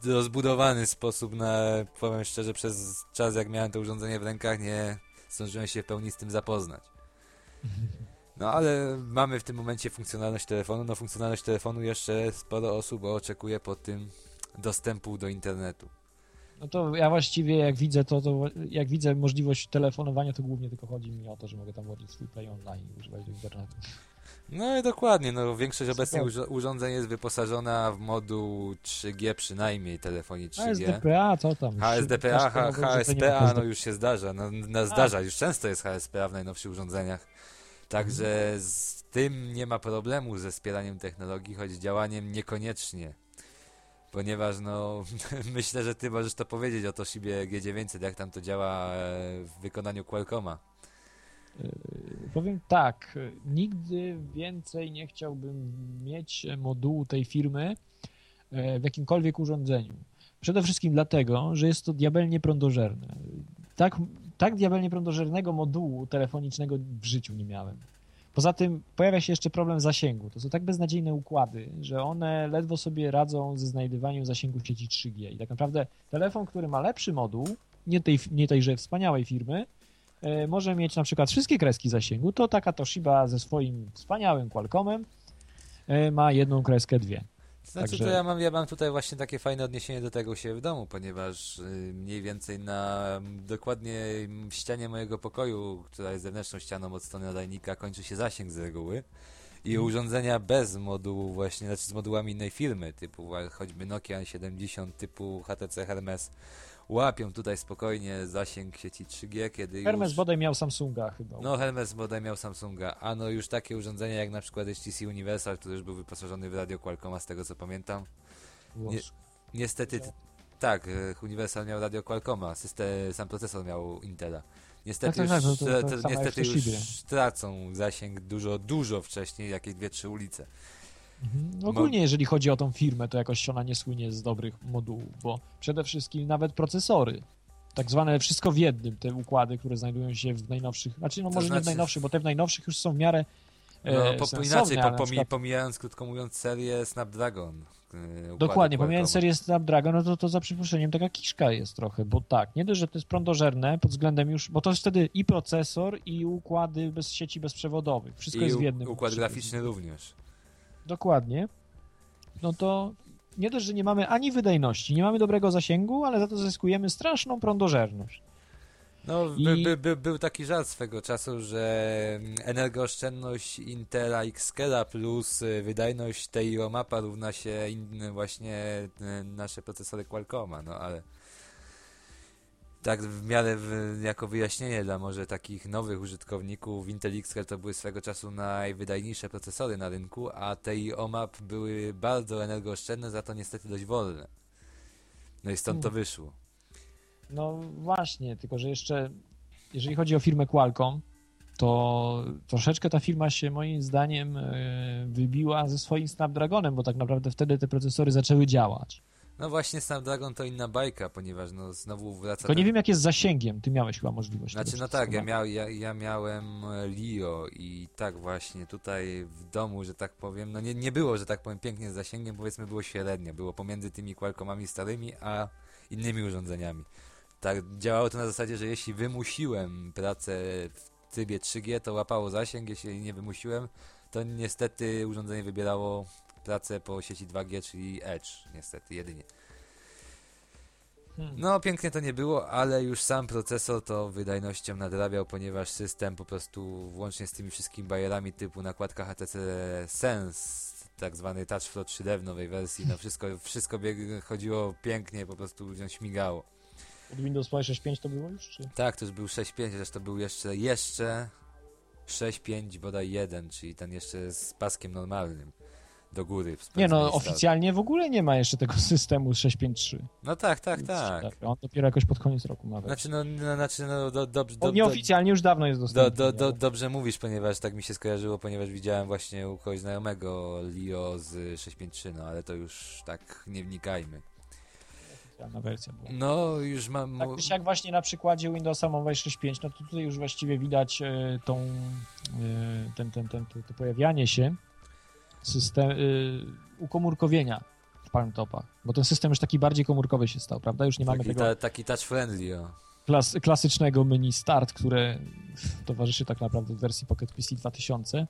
rozbudowany sposób na, powiem szczerze, przez czas jak miałem to urządzenie w rękach, nie zdążyłem się w pełni z tym zapoznać. No ale mamy w tym momencie funkcjonalność telefonu. No funkcjonalność telefonu jeszcze sporo osób oczekuje po tym dostępu do internetu. No to ja właściwie jak widzę to, to jak widzę możliwość telefonowania, to głównie tylko chodzi mi o to, że mogę tam włożyć swój play online i używać do internetu. No i dokładnie, no większość obecnych urządzeń jest wyposażona w moduł 3G przynajmniej telefonii 3G. HSDPA, co tam? HSDPA, H- HSPA, no już się zdarza. No, no zdarza, już często jest HSPA w najnowszych urządzeniach. Także z tym nie ma problemu ze wspieraniem technologii, choć działaniem niekoniecznie. Ponieważ no myślę, że ty możesz to powiedzieć o Toshibie G900, jak tam to działa e, w wykonaniu Qualcomma. Yy, Powiem tak, nigdy więcej nie chciałbym mieć e, modułu tej firmy e, w jakimkolwiek urządzeniu. Przede wszystkim dlatego, że jest to diabelnie prądożerne. Tak, tak diabelnie prądożernego modułu telefonicznego w życiu nie miałem. Poza tym pojawia się jeszcze problem zasięgu. To są tak beznadziejne układy, że one ledwo sobie radzą ze znajdywaniem zasięgu sieci 3G. I tak naprawdę telefon, który ma lepszy moduł, nie, tej, nie tejże wspaniałej firmy, e, może mieć na przykład wszystkie kreski zasięgu, to taka Toshiba ze swoim wspaniałym Qualcommem e, ma jedną kreskę, dwie. Znaczy Także- to ja mam, ja mam tutaj właśnie takie fajne odniesienie do tego siebie w domu, ponieważ y, mniej więcej na dokładnie ścianie mojego pokoju, która jest zewnętrzną ścianą od strony nadajnika, kończy się zasięg z reguły. I Mhm. urządzenia bez modułu właśnie, znaczy z modułami innej firmy, typu choćby Nokia 70, typu HTC Hermes, łapią tutaj spokojnie zasięg sieci 3G, kiedy Hermes już... bodaj miał Samsunga chyba. No, Hermes bodaj miał Samsunga, a no już takie urządzenia jak na przykład HTC Universal, który już był wyposażony w radio Qualcomma, z tego co pamiętam. Nie- Niestety, tak, e, Universal miał radio Qualcomma, system, sam procesor miał Intela. Niestety, Tak, tak, już, tak, to- to- to niestety już tracą zasięg dużo, dużo wcześniej, jakieś dwie, trzy ulice. Mhm. Ogólnie, jeżeli chodzi o tą firmę, to jakoś ona nie słynie z dobrych modułów, bo przede wszystkim nawet procesory, tak zwane wszystko w jednym, te układy, które znajdują się w najnowszych, znaczy no To może nie znaczy- w najnowszych, bo te w najnowszych już są w miarę No, e, po, sensowne, inaczej, po, pomi, przykład, pomijając, krótko mówiąc, serię Snapdragon. e, Dokładnie, pomijając serię Snapdragon, no to, to za przypuszczeniem taka kiszka jest trochę, bo tak, nie dość, że to jest prądożerne pod względem już, bo to jest wtedy i procesor, i układy bez sieci bezprzewodowych, wszystko I jest w jednym. układ graficzny również. Dokładnie. No to nie dość, że nie mamy ani wydajności, nie mamy dobrego zasięgu, ale za to zyskujemy straszną prądożerność. No, I- by, by, by, był taki żart swego czasu, że mm, energooszczędność Intela Xscala plus y, wydajność TIO mapa równa się in, właśnie y, nasze procesory Qualcomma, no ale tak w miarę w, jako wyjaśnienie dla może takich nowych użytkowników Intel Xscale to były swego czasu najwydajniejsze procesory na rynku, a TIO map były bardzo energooszczędne, za to niestety dość wolne. No i stąd to Hmm. wyszło. No właśnie, tylko że jeszcze jeżeli chodzi o firmę Qualcomm, to troszeczkę ta firma się moim zdaniem e, wybiła ze swoim Snapdragonem, bo tak naprawdę wtedy te procesory zaczęły działać. No właśnie Snapdragon to inna bajka, ponieważ no znowu wraca... Tylko nie wiem jak jest z zasięgiem, ty miałeś chyba możliwość. Znaczy no tak, ja, miał, ja, ja miałem e, Lio i tak właśnie tutaj w domu, że tak powiem, no nie, nie było, że tak powiem, pięknie z zasięgiem, powiedzmy było średnio, było pomiędzy tymi Qualcommami starymi, a innymi urządzeniami. Tak, działało to na zasadzie, że jeśli wymusiłem pracę w trybie 3G, to łapało zasięg, jeśli nie wymusiłem, to niestety urządzenie wybierało pracę po sieci 2G, czyli Edge, niestety, jedynie. Hmm. No, pięknie to nie było, ale już sam procesor to wydajnością nadrabiał, ponieważ system po prostu, włącznie z tymi wszystkimi bajerami typu nakładka HTC Sense, tak zwany Touch Flow 3D w nowej wersji, no wszystko, wszystko chodziło pięknie, po prostu ludziom śmigało. Od Windows Phone 6.5 to było już, czy? Tak, to już był 6.5, chociaż to był jeszcze, jeszcze 6.5 bodaj 1, czyli ten jeszcze z paskiem normalnym do góry. Nie no, oficjalnie w ogóle nie ma jeszcze tego systemu z 6.5.3. No tak, tak, tak. On dopiero jakoś pod koniec roku ma. Znaczy, no, no, znaczy, no, do, dobrze, do, do, nieoficjalnie już dawno jest Do, dostępny. do, do, dobrze mówisz, ponieważ tak mi się skojarzyło, ponieważ widziałem właśnie u kogoś znajomego Lio z 653, no ale to już tak nie wnikajmy. No, już mam... Tak jak właśnie na przykładzie Windowsa Mobile 6.5, no to tutaj już właściwie widać e, tą, e, ten, ten, ten, to pojawianie się system, e, ukomórkowienia w palmtopach, bo ten system już taki bardziej komórkowy się stał, prawda? Już nie mamy taki, tego ta, taki touch friendly, o. klas, klasycznego menu Start, które towarzyszy tak naprawdę w wersji Pocket PC 2000,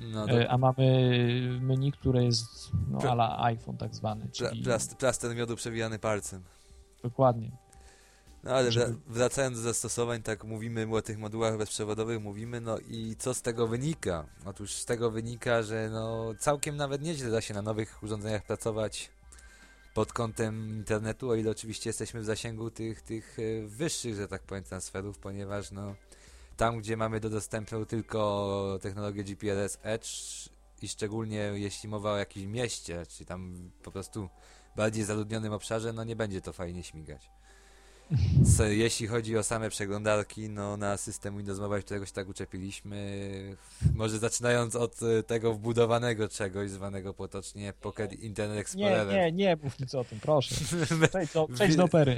No, e, to a mamy menu, które jest no, Pla- ala iPhone tak zwany, czyli plast, plaster miodu przewijany palcem. dokładnie. No ale wracając do zastosowań, tak mówimy o tych modułach bezprzewodowych, mówimy, no i co z tego wynika? Otóż z tego wynika, że no całkiem nawet nieźle da się na nowych urządzeniach pracować pod kątem internetu, o ile oczywiście jesteśmy w zasięgu tych, tych e, wyższych, że tak powiem, transferów, ponieważ no tam, gdzie mamy do dostępu tylko technologię GPRS Edge i szczególnie jeśli mowa o jakimś mieście, czy tam po prostu bardziej zaludnionym obszarze, no nie będzie to fajnie śmigać. S- Jeśli chodzi o same przeglądarki, no na system Windows Mobile, się tak uczepiliśmy, może zaczynając od e, tego wbudowanego czegoś, zwanego potocznie Pocket Internet Nie, Explorerem. nie, nie mów nic o tym, proszę. Przejdź do, przejdź do opery.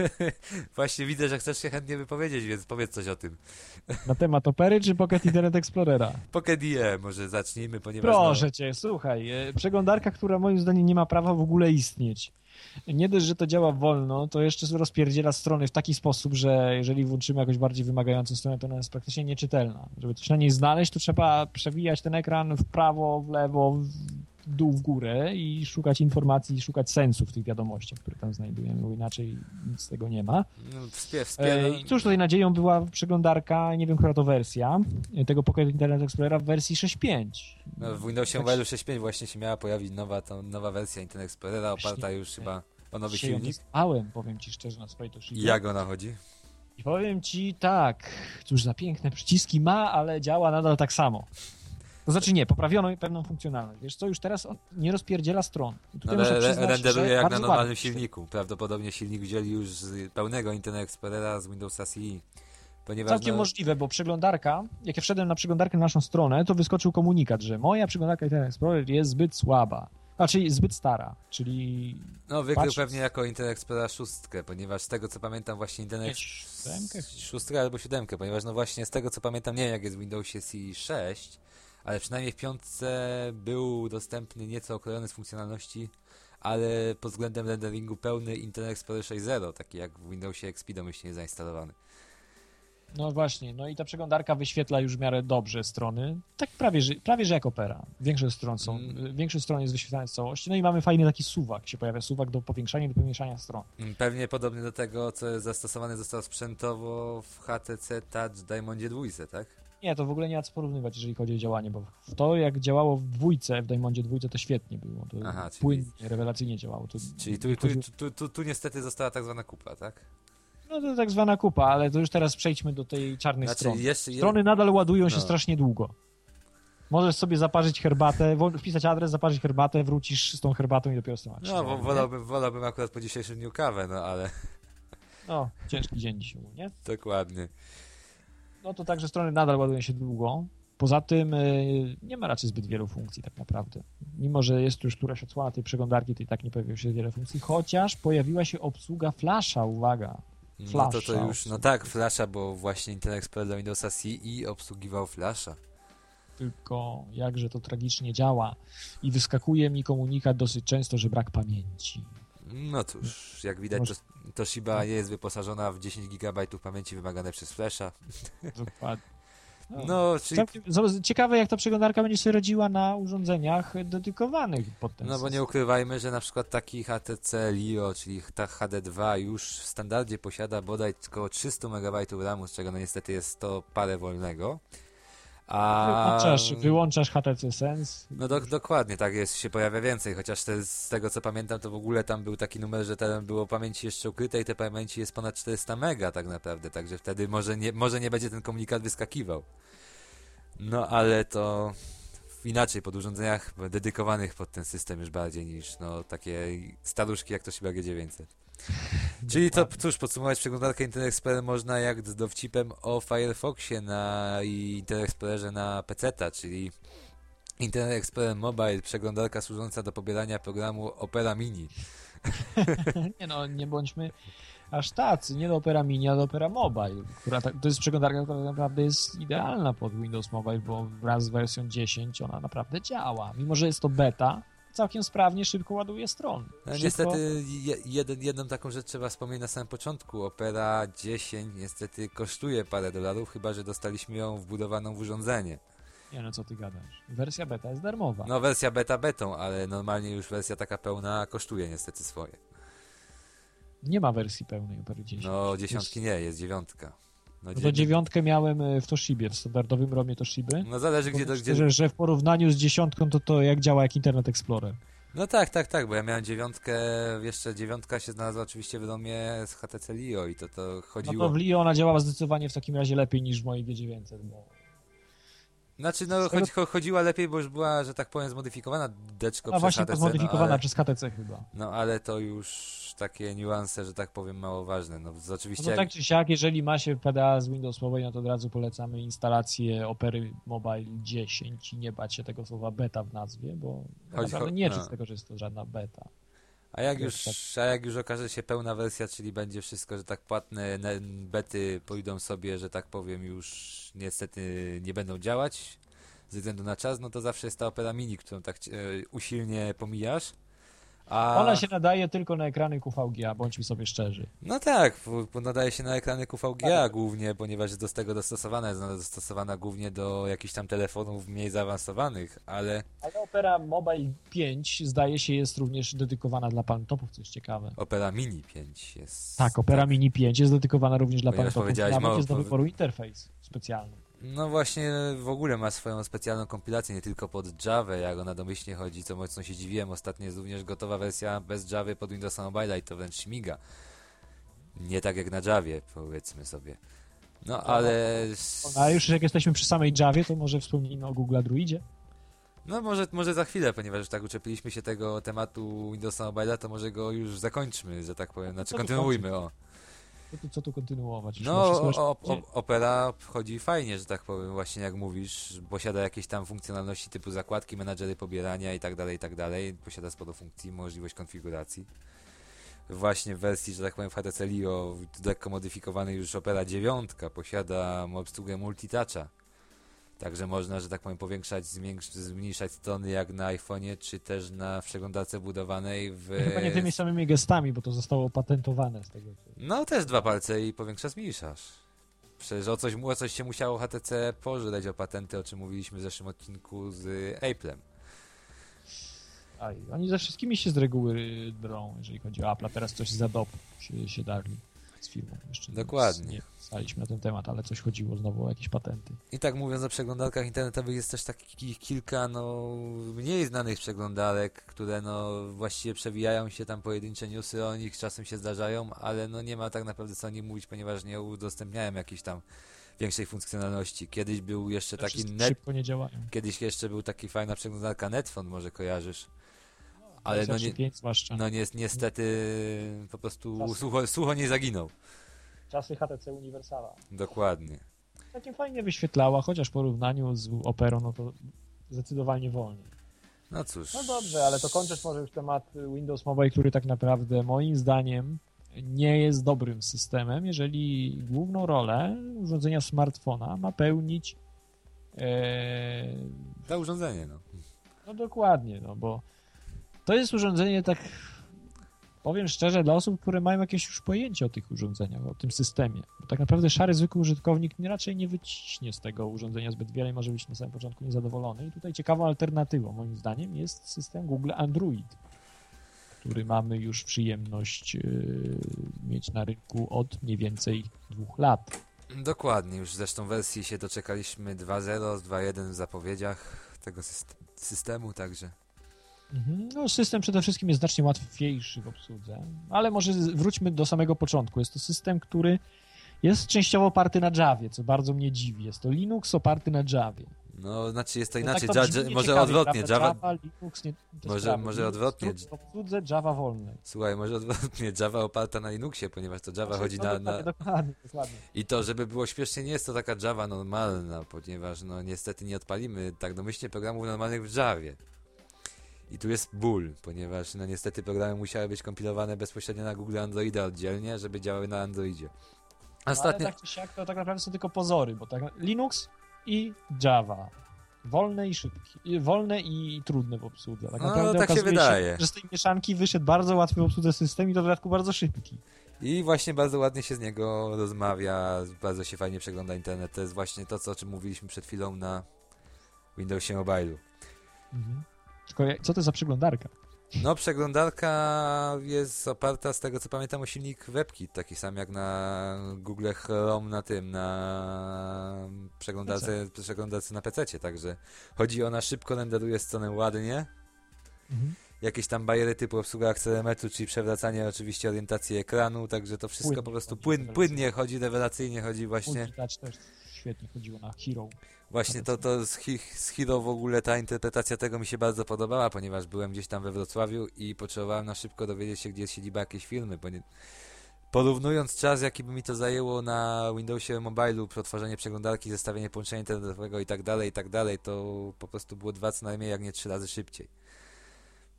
Właśnie widzę, że chcesz się chętnie wypowiedzieć, więc powiedz coś o tym. Na temat opery czy Pocket Internet Explorera? Pocket IE może zacznijmy, ponieważ Proszę cię, słuchaj, e, przeglądarka, która moim zdaniem nie ma prawa w ogóle istnieć. Nie dość, że to działa wolno, to jeszcze rozpierdziela strony w taki sposób, że jeżeli włączymy jakąś bardziej wymagającą stronę, to ona jest praktycznie nieczytelna. Żeby coś na niej znaleźć, to trzeba przewijać ten ekran w prawo, w lewo, w w dół, w górę i szukać informacji, szukać sensu w tych wiadomościach, które tam znajdujemy, bo inaczej nic z tego nie ma. No, wspie, wspie... E, I cóż, tutaj nadzieją była przeglądarka, nie wiem, która to wersja, e, tego Pocket Internet Explorera w wersji 6.5. No, w Windowsie Tak Mobile 6.5 właśnie się miała pojawić nowa, to, nowa wersja Internet Explorera, oparta już chyba o nowy ją silnik. testowałem, powiem ci szczerze, na swojej to jak ona chodzi? I powiem ci tak, cóż za piękne przyciski ma, ale działa nadal tak samo. To znaczy nie, poprawiono pewną funkcjonalność. Wiesz co, już teraz on nie rozpierdziela stron. Tutaj No, renderuje jak na normalnym silniku. Prawdopodobnie silnik wzięli już z pełnego Internet Explorera z Windowsa CE. Ponieważ Całkiem no, możliwe, bo przeglądarka, jak ja wszedłem na przeglądarkę na naszą stronę, to wyskoczył komunikat, że moja przeglądarka Internet Explorer jest zbyt słaba. Znaczy zbyt stara, czyli no wykrył patrz- pewnie jako Internet Explorera 6, ponieważ z tego co pamiętam właśnie Internet Mieć siódemkę? 6 albo 7, ponieważ no właśnie z tego co pamiętam nie wiem jak jest w Windowsie CE 6, ale przynajmniej w piątce był dostępny nieco okrojony z funkcjonalności, ale pod względem renderingu pełny Internet Explorer 6.0, taki jak w Windowsie XP domyślnie zainstalowany. no właśnie, no i ta przeglądarka wyświetla już w miarę dobrze strony, tak prawie, że, prawie że jak opera. Większość stron są, Mm. większość stron jest wyświetlana z całości, no i mamy fajny taki suwak, się pojawia suwak do powiększania i do pomniejszania stron. Mm, Pewnie podobnie do tego, co zastosowane zostało sprzętowo w HTC Touch Diamondzie 2, tak? Nie, to w ogóle nie ma co porównywać, jeżeli chodzi o działanie, bo w to jak działało w dwójce, w Diamondzie dwójce, to świetnie było. To Aha, czyli- płynnie, rewelacyjnie działało. To Czyli tu, tu, tu, tu, tu, niestety została tak zwana kupa, tak? No to tak zwana kupa, ale to już teraz przejdźmy do tej czarnej Znaczy strony. jeszcze... je- Strony nadal ładują się No. strasznie długo. Możesz sobie zaparzyć herbatę, wpisać adres, zaparzyć herbatę, wrócisz z tą herbatą i dopiero strona No, bo wolałbym, wolałbym akurat po dzisiejszym dniu kawę, no ale No, ciężki dzień dzisiaj, nie? dokładnie. No to także strony nadal ładują się długo. Poza tym y, nie ma raczej zbyt wielu funkcji tak naprawdę. Mimo, że jest już któraś odsłona tej przeglądarki, to i tak nie pojawiło się wiele funkcji, chociaż pojawiła się obsługa flasha, uwaga. No to Flasha to już, no tak, Flasha, bo właśnie Internet Explorer dla Windowsa CE obsługiwał Flasha. Tylko jakże to tragicznie działa i wyskakuje mi komunikat dosyć często, że brak pamięci. No cóż, jak widać, to, Toshiba jest wyposażona w 10 GB pamięci wymagane przez Flasha. Dokładnie. No, No, czyli Całkiem, zobacz, ciekawe, jak ta przeglądarka będzie sobie radziła na urządzeniach dedykowanych pod ten No bo nie ukrywajmy, że na przykład taki HTC Lio, czyli ta HD2 już w standardzie posiada bodaj około 300 MB RAMu, z czego no niestety jest to parę wolnego. A... Wyłączasz, wyłączasz HTC Sense. No do, dokładnie, tak jest, się pojawia więcej, chociaż te, z tego co pamiętam, to w ogóle tam był taki numer, że tam było pamięci jeszcze ukryte i te pamięci jest ponad 400 mega tak naprawdę, także wtedy może nie, może nie będzie ten komunikat wyskakiwał. No ale to inaczej, pod urządzeniach dedykowanych pod ten system już bardziej niż no takie staruszki jak to Toshiba G900. Czyli to, cóż, podsumować przeglądarkę Internet Explorer można jak z dowcipem o Firefoxie na, i Internet Explorerze na PC-ta, czyli Internet Explorer Mobile, przeglądarka służąca do pobierania programu Opera Mini. Nie no, nie bądźmy aż tacy, nie do Opera Mini, a do Opera Mobile, która tak, to jest przeglądarka, która naprawdę jest idealna pod Windows Mobile, bo wraz z wersją 10 ona naprawdę działa. Mimo, że jest to beta, całkiem sprawnie, szybko ładuje strony. No, Szybko- niestety je, jeden, jedną taką rzecz trzeba wspomnieć na samym początku. Opera 10 niestety kosztuje parę dolarów, chyba że dostaliśmy ją wbudowaną w urządzenie. Nie no, co ty gadasz. Wersja beta jest darmowa. No wersja beta betą, ale normalnie już wersja taka pełna kosztuje niestety swoje. Nie ma wersji pełnej Opery 10. No dziesiątki nie, jest dziewiątka. No, No to dziewiątkę miałem e, w Toshibie, w standardowym ROMie Toshiby. no zależy gdzie, Powiem gdzie... szczerze, że w porównaniu z dziesiątką to to jak działa jak Internet Explorer. No tak, tak, tak, bo ja miałem dziewiątkę, jeszcze dziewiątka się znalazła oczywiście w domie z HTC Lio i to to No chodziło... to w Lio ona działała zdecydowanie w takim razie lepiej niż w mojej G900, bo Znaczy no chodzi, cho- chodziła lepiej, bo już była, że tak powiem, zmodyfikowana deczko a przez właśnie HTC, zmodyfikowana no, ale... przez HTC chyba. No ale to już takie niuanse, że tak powiem, mało ważne. No z- No oczywiście jak... tak czy siak, jeżeli ma się PDA z Windows Mobile, no to od razu polecamy instalację Opery Mobile 10 i nie bać się tego słowa beta w nazwie, bo Chodzi- naprawdę nie no. czuć tego, że jest to żadna beta. A jak już, tak. a jak już okaże się pełna wersja, czyli będzie wszystko, że tak płatne ne- bety pójdą sobie, że tak powiem, już niestety nie będą działać ze względu na czas, no to zawsze jest ta Opera Mini, którą tak e, usilnie pomijasz. A... Ona się nadaje tylko na ekrany QVGA, bądźmy sobie szczerzy. No tak, bo nadaje się na ekrany QVGA tak. głównie, ponieważ jest do tego dostosowana, jest dostosowana głównie do jakichś tam telefonów mniej zaawansowanych, ale... Ale Opera Mobile 5 zdaje się jest również dedykowana dla palmtopów, co jest ciekawe. Opera Mini 5 jest... Tak, Opera tak. Mini 5 jest dedykowana również dla palmtopów, nawet mało... jest do wyboru interfejs specjalny. No właśnie w ogóle ma swoją specjalną kompilację, nie tylko pod Java, jak ona domyślnie chodzi, co mocno się dziwiłem. Ostatnio jest również gotowa wersja bez Java pod Windows Mobile i to wręcz śmiga. Nie tak jak na Javie, powiedzmy sobie. No, no ale... A już jak jesteśmy przy samej Javie, to może wspomnijmy o Google Druidzie? No może, może za chwilę, ponieważ już tak uczepiliśmy się tego tematu Windows Mobile, to może go już zakończmy, że tak powiem. Znaczy kontynuujmy, o. Co tu, co tu kontynuować? No, o, o, Opera wchodzi fajnie, że tak powiem, właśnie jak mówisz, posiada jakieś tam funkcjonalności typu zakładki, menadżery pobierania i tak dalej, i tak dalej. Posiada sporo funkcji, możliwość konfiguracji. Właśnie w wersji, że tak powiem, w HTC Leo, lekko modyfikowany już Opera 9 posiada obsługę multitoucha Także można, że tak powiem, powiększać, zmniejszać strony jak na iPhone'ie, czy też na przeglądarce budowanej w... Chyba nie tymi samymi gestami, bo to zostało opatentowane z tego. No też dwa palce i powiększasz, zmniejszasz. Przecież o coś, o coś się musiało HTC pożydać o patenty, o czym mówiliśmy w zeszłym odcinku z Apple'em. Aj, oni ze wszystkimi się z reguły drą, jeżeli chodzi o Apple, a teraz coś z Adobe się, się darli z firmą. Jeszcze Dokładnie. Nie staliśmy na ten temat, ale coś chodziło znowu o jakieś patenty. I tak mówiąc o przeglądarkach internetowych jest też takich kilka no, mniej znanych przeglądarek, które no, właściwie przewijają się tam pojedyncze newsy o nich, czasem się zdarzają, ale no, nie ma tak naprawdę co o nich mówić, ponieważ nie udostępniałem jakiejś tam większej funkcjonalności. Kiedyś był jeszcze taki net... Kiedyś jeszcze był taki fajna przeglądarka Netfont, może kojarzysz. Ale no, nie, no ni niestety po prostu sucho, sucho nie zaginął. Czasy HTC Uniwersala. Dokładnie. Takim fajnie wyświetlała, chociaż w porównaniu z Operą, no to zdecydowanie wolniej. No cóż. No dobrze, ale to kończysz może już temat Windows Mobile, który tak naprawdę moim zdaniem nie jest dobrym systemem, jeżeli główną rolę urządzenia smartfona ma pełnić e... to urządzenie, no. No dokładnie, no bo to jest urządzenie tak, powiem szczerze, dla osób, które mają jakieś już pojęcie o tych urządzeniach, o tym systemie. Bo tak naprawdę szary, zwykły użytkownik raczej nie wyciśnie z tego urządzenia zbyt wiele i może być na samym początku niezadowolony. I tutaj ciekawą alternatywą, moim zdaniem, jest system Google Android, który mamy już przyjemność yy, mieć na rynku od mniej więcej dwóch lat. Dokładnie, już zresztą wersji się doczekaliśmy 2.0 z 2.1 w zapowiedziach tego systemu, także. No, system przede wszystkim jest znacznie łatwiejszy w obsłudze, ale może wróćmy do samego początku. Jest to system, który jest częściowo oparty na Javie, co bardzo mnie dziwi. Jest to Linux oparty na Javie. No, znaczy jest to no inaczej. Tak to może ciekawie, odwrotnie. Java, Java, Linux, nie, może, może odwrotnie. W obsłudze Java wolnej. Słuchaj, może odwrotnie. Java oparta na Linuxie, ponieważ to Java znaczy, chodzi na... na... Dokładnie, dokładnie. I to, żeby było śmiesznie, nie jest to taka Java normalna, ponieważ no niestety nie odpalimy tak domyślnie programów normalnych w Javie. I tu jest ból, ponieważ no niestety programy musiały być kompilowane bezpośrednio na Google Androida oddzielnie, żeby działały na Androidzie. Ostatnio... Ale tak czy siak to tak naprawdę są tylko pozory, bo tak Linux i Java. Wolne i szybkie. Wolne i trudne w obsłudze. Tak no, tak się wydaje. Się, że z tej mieszanki wyszedł bardzo łatwy w obsłudze system i do dodatku bardzo szybki. I właśnie bardzo ładnie się z niego rozmawia, bardzo się fajnie przegląda internet. To jest właśnie to, co, o czym mówiliśmy przed chwilą na Windowsie Mobile. Mhm. Tylko co to za przeglądarka? No, przeglądarka jest oparta z tego co pamiętam o silnik WebKit, taki sam jak na Google Chrome na tym, na przeglądarce, przeglądarce na PC, także chodzi ona szybko renderuje stronę ładnie. Mhm. Jakieś tam bariery typu obsługa akcelerometru, czyli przewracanie oczywiście orientacji ekranu, także to wszystko płynnie po prostu płyn, płynnie chodzi, rewelacyjnie chodzi właśnie. Też świetnie chodziło na Hero. Właśnie to, to z, hi, z Hero w ogóle ta interpretacja tego mi się bardzo podobała, ponieważ byłem gdzieś tam we Wrocławiu i potrzebowałem na szybko dowiedzieć się, gdzie jest siedziba jakiejś firmy. Porównując czas, jaki by mi to zajęło na Windowsie Mobile, przetworzenie przeglądarki, zestawienie połączenia internetowego i tak dalej, i tak dalej, to po prostu było dwa co najmniej, jak nie trzy razy szybciej.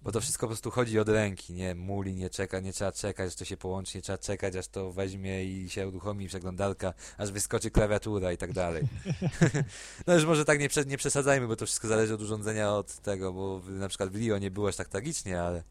Bo to wszystko po prostu chodzi od ręki, nie muli, nie czeka, nie trzeba czekać, aż to się połączy, nie trzeba czekać, aż to weźmie i się uruchomi przeglądarka, aż wyskoczy klawiatura i tak dalej. no już może tak nie, nie przesadzajmy, bo to wszystko zależy od urządzenia, od tego, bo na przykład w Lio nie było aż tak tragicznie, ale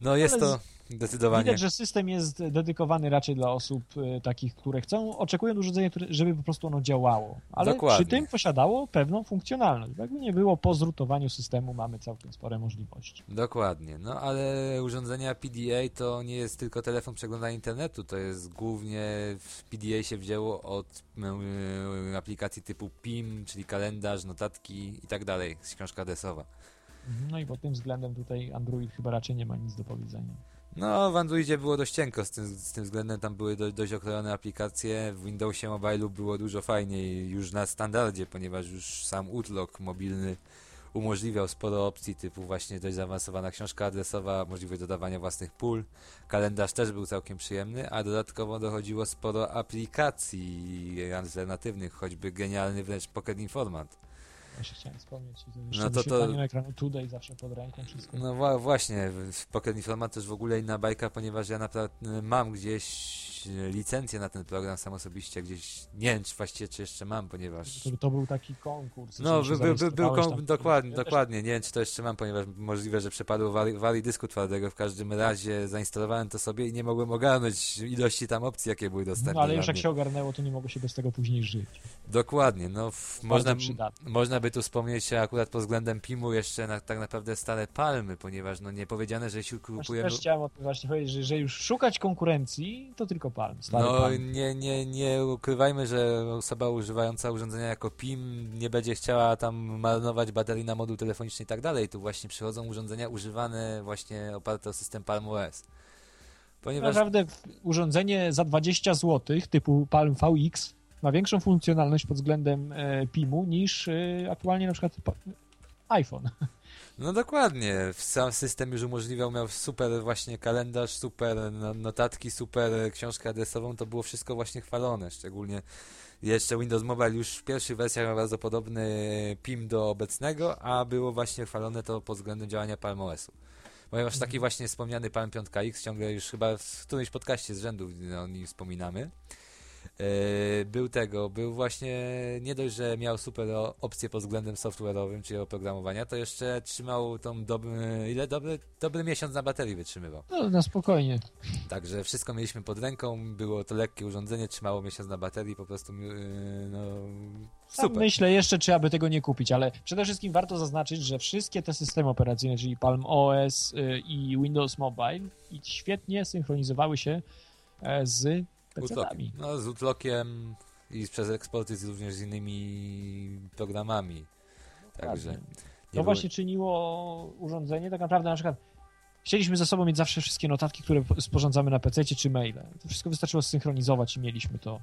No jest to zdecydowanie. Widać, że system jest dedykowany raczej dla osób y, takich, które chcą, oczekują urządzenia, żeby po prostu ono działało. Ale Dokładnie. przy tym posiadało pewną funkcjonalność. Bo Jakby nie było, po zrutowaniu systemu mamy całkiem spore możliwości. Dokładnie, no ale urządzenia PDA to nie jest tylko telefon przeglądania internetu, to jest głównie w PDA się wzięło od e, aplikacji typu PIM, czyli kalendarz, notatki i tak dalej, książka adresowa. No i pod tym względem tutaj Android chyba raczej nie ma nic do powiedzenia. No, w Androidzie było dość cienko z tym, z tym względem, tam były do, dość okrojone aplikacje, w Windowsie Mobile'u było dużo fajniej już na standardzie, ponieważ już sam Outlook mobilny umożliwiał sporo opcji typu właśnie dość zaawansowana książka adresowa, możliwość dodawania własnych pól, kalendarz też był całkiem przyjemny, a dodatkowo dochodziło sporo aplikacji alternatywnych, choćby genialny wręcz Pocket Informat. Właśnie chciałem wspomnieć. To jeszcze No no to to- ekranu Today zawsze pod ręką wszystko. No wa- właśnie, Pocket Informat też w ogóle inna bajka, ponieważ ja naprawdę mam gdzieś licencję na ten program sam osobiście, gdzieś nie wiem, czy właściwie czy jeszcze mam, ponieważ... To, to był taki konkurs. No, by, by, by, był zarejestrowałeś kon- tam. dokładnie, Ja dokładnie, nie wiem czy to jeszcze mam, ponieważ możliwe, że przepadło wali, wali dysku twardego, w każdym razie zainstalowałem to sobie i nie mogłem ogarnąć ilości tam opcji, jakie były dostępne No ale już jak się ogarnęło, to nie mogło się bez tego później żyć. Dokładnie, no w, można, przydatne. można by tu wspomnieć akurat pod względem PIM-u jeszcze na, tak naprawdę stare palmy, ponieważ no nie powiedziane, że jeśli kupujemy... też chciałem o tym właśnie powiedzieć, że, że już szukać konkurencji, to tylko Palm. No nie, nie, nie ukrywajmy, że osoba używająca urządzenia jako PIM nie będzie chciała tam marnować baterii na moduł telefoniczny i tak dalej. Tu właśnie przychodzą urządzenia używane właśnie oparte o system Palm OS. Ponieważ Naprawdę urządzenie za 20 zł typu Palm VX ma większą funkcjonalność pod względem e, PIM-u niż e, aktualnie na przykład iPhone. No dokładnie, sam system już umożliwiał, miał super właśnie kalendarz, super no- notatki, super książkę adresową, to było wszystko właśnie chwalone, szczególnie jeszcze Windows Mobile już w pierwszych wersjach miał bardzo podobny PIM do obecnego, a było właśnie chwalone to pod względem działania Palm OS-u. Ponieważ taki właśnie wspomniany Palm 5X, ciągle już chyba w którymś podcaście z rzędu o nim wspominamy, był tego, był właśnie nie dość, że miał super opcje pod względem software'owym, czyli oprogramowania, to jeszcze trzymał tą dobry, ile dobry, dobry miesiąc na baterii wytrzymywał. No, na spokojnie. Także wszystko mieliśmy pod ręką, było to lekkie urządzenie, trzymało miesiąc na baterii, po prostu yy, no Sam super. myślę jeszcze, czy aby tego nie kupić, ale przede wszystkim warto zaznaczyć, że wszystkie te systemy operacyjne, czyli Palm OS y, i Windows Mobile świetnie synchronizowały się e, z PC-ami. No z Outlookiem i przez eksporty z również z innymi programami. Także Dokładnie. To właśnie czyniło urządzenie, tak naprawdę na przykład chcieliśmy ze sobą mieć zawsze wszystkie notatki, które sporządzamy na PC czy maile. To wszystko wystarczyło zsynchronizować i mieliśmy to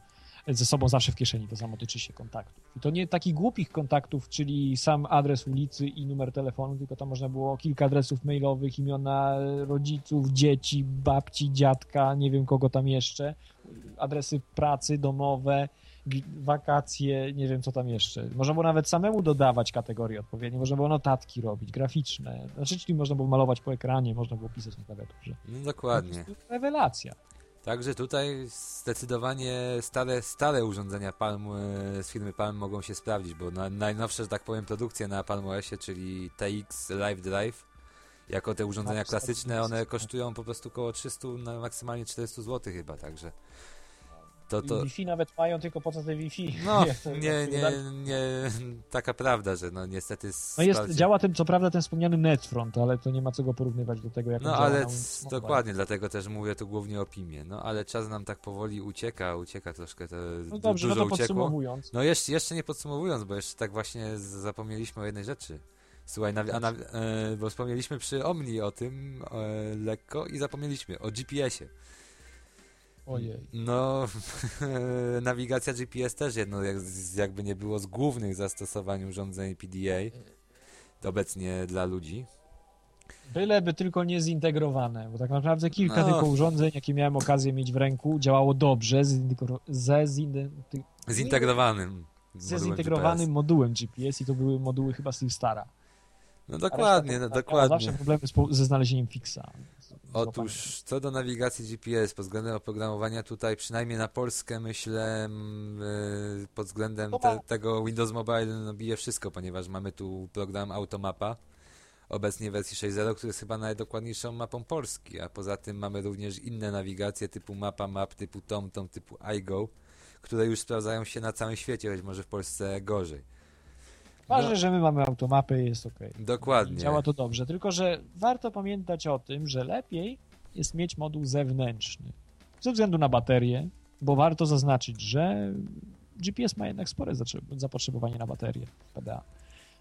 ze sobą zawsze w kieszeni, to samo tyczy się kontaktów. I to nie takich głupich kontaktów, czyli sam adres ulicy i numer telefonu, tylko tam można było kilka adresów mailowych, imiona rodziców, dzieci, babci, dziadka, nie wiem kogo tam jeszcze, adresy pracy domowe, wakacje, nie wiem co tam jeszcze. Można było nawet samemu dodawać kategorie odpowiednie, można było notatki robić, graficzne, znaczy, czyli można było malować po ekranie, można było pisać na klawiaturze. No dokładnie. Po prostu Rewelacja. Także tutaj zdecydowanie stare, stare urządzenia Palm e, z firmy Palm mogą się sprawdzić, bo na, najnowsze, że tak powiem, produkcje na Palm OSie, czyli TX Live Drive, jako te urządzenia klasyczne, one kosztują po prostu około 300, na maksymalnie 400 zł chyba, także to to... Wi-Fi nawet mają, tylko po co te Wi-Fi? No, nie, to nie, nie, taka prawda, że no niestety No jest, działa tym, co prawda, ten wspomniany Netfront, ale to nie ma co go porównywać do tego, jak No ale c- dokładnie, dlatego też mówię tu głównie o PIMie. No ale czas nam tak powoli ucieka, ucieka troszkę, to No dobrze, no dużo to uciekło. podsumowując. No jeszcze, jeszcze nie podsumowując, bo jeszcze tak właśnie zapomnieliśmy o jednej rzeczy. Słuchaj, nawi- a nawi- e, bo wspomnieliśmy przy Omni o tym e, lekko i zapomnieliśmy o GPS-ie. Ojej. No, nawigacja GPS też jedno, jak, jakby nie było z głównych zastosowań urządzeń PDA obecnie dla ludzi. Byleby tylko nie zintegrowane, bo tak naprawdę kilka No. tylko urządzeń, jakie miałem okazję mieć w ręku, działało dobrze, zintegro- ze Zintegrowanym. ze modułem zintegrowanym GPS. modułem GPS i to były moduły chyba Stara. No dokładnie, no dokładnie. Zawsze problemy ze znalezieniem fixa. Otóż co do nawigacji GPS pod względem oprogramowania tutaj przynajmniej na Polskę myślę mm, y, pod względem To te, ma- tego Windows Mobile no, bije wszystko, ponieważ mamy tu program Automapa obecnie wersji 6.0, który jest chyba najdokładniejszą mapą Polski, a poza tym mamy również inne nawigacje typu mapa map, typu TomTom, typu iGo, które już sprawdzają się na całym świecie, choć może w Polsce gorzej. Ważne, no, że my mamy automapy i jest ok. Dokładnie. Działa to dobrze, tylko że warto pamiętać o tym, że lepiej jest mieć moduł zewnętrzny. Ze względu na baterię, bo warto zaznaczyć, że GPS ma jednak spore zapotrzebowanie na baterię PDA.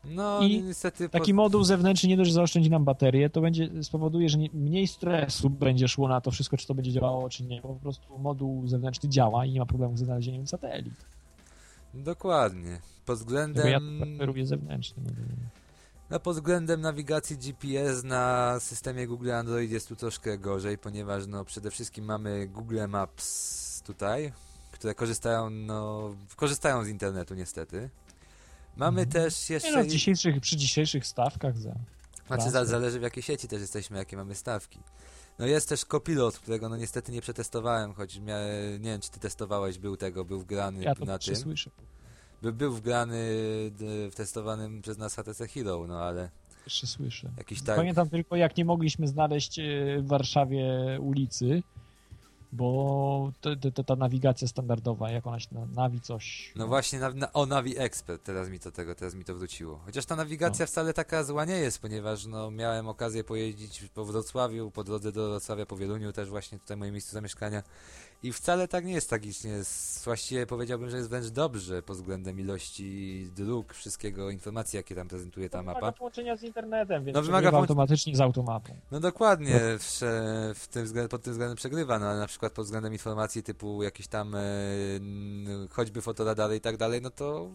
No, I niestety. Taki moduł zewnętrzny nie dość, że zaoszczędzi nam baterię, to będzie spowoduje, że nie, mniej stresu będzie szło na to wszystko, czy to będzie działało, czy nie. Po prostu moduł zewnętrzny działa i nie ma problemu ze znalezieniem satelit. Dokładnie. Pod względem. Ja preferuję zewnętrzny. No pod względem nawigacji GPS na systemie Google Android jest tu troszkę gorzej, ponieważ no przede wszystkim mamy Google Maps tutaj, które korzystają, no, korzystają z internetu niestety. Mamy mhm. też jeszcze... Nie no, dzisiejszych, przy dzisiejszych stawkach za... Znaczy za, zależy w jakiej sieci też jesteśmy, jakie mamy stawki. No jest też Copilot, którego no niestety nie przetestowałem, choć nie wiem, czy ty testowałeś, był tego, był wgrany ja to na tym. słyszę. By, był wgrany w testowanym przez nas HTC Hero, no ale... Jeszcze słyszę. Jakiś tak... Pamiętam tylko, jak nie mogliśmy znaleźć e, w Warszawie ulicy, bo ta nawigacja standardowa, jak ona się nawi coś. No, właśnie, na, o Navi Expert, teraz mi to tego, teraz mi to wróciło. Chociaż ta nawigacja no. wcale taka zła nie jest, ponieważ no, miałem okazję pojeździć po Wrocławiu, po drodze do Wrocławia, po Wieluniu też właśnie tutaj moje miejsce zamieszkania i wcale tak nie jest tragicznie. Właściwie powiedziałbym, że jest wręcz dobrze pod względem ilości dróg, wszystkiego, informacji, jakie tam prezentuje ta mapa. Wymaga połączenia z internetem, więc no, wymaga połąc... automatycznie z automapą. No dokładnie, w, w tym względem, pod tym względem przegrywa, no ale na przykład pod względem informacji typu jakieś tam e, choćby fotoradary i tak dalej, no to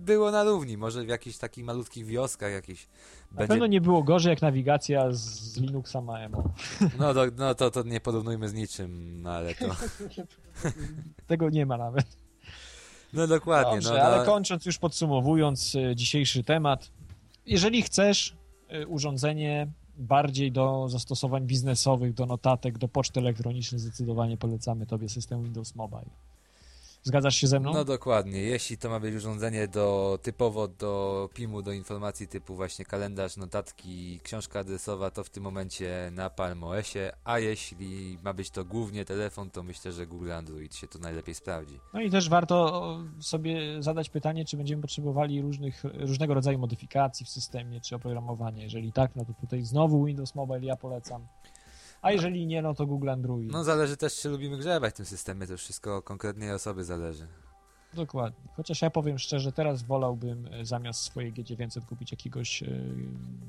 było na równi. Może w jakichś takich malutkich wioskach jakiś na będzie... pewno nie było gorzej jak nawigacja z Linuxa Maemo. No, to, no to, to nie porównujmy z niczym, no ale to... Tego nie ma nawet. No dokładnie. Dobrze, no, no... ale kończąc już podsumowując e, dzisiejszy temat, jeżeli chcesz e, urządzenie bardziej do zastosowań biznesowych, do notatek, do poczty elektronicznej, zdecydowanie polecamy Tobie system Windows Mobile. Zgadzasz się ze mną? No dokładnie. Jeśli to ma być urządzenie do, typowo do PIM-u, do informacji typu właśnie kalendarz, notatki, książka adresowa, to w tym momencie na Palm OS-ie, a jeśli ma być to głównie telefon, to myślę, że Google Android się tu najlepiej sprawdzi. No i też warto sobie zadać pytanie, czy będziemy potrzebowali różnych, różnego rodzaju modyfikacji w systemie, czy oprogramowanie. Jeżeli tak, no to tutaj znowu Windows Mobile ja polecam. A jeżeli nie, no to Google Android. No zależy też, czy lubimy grzebać w tym systemie, to wszystko konkretnej osoby zależy. Dokładnie. Chociaż ja powiem szczerze, teraz wolałbym e, zamiast swojej G900 kupić jakiegoś e,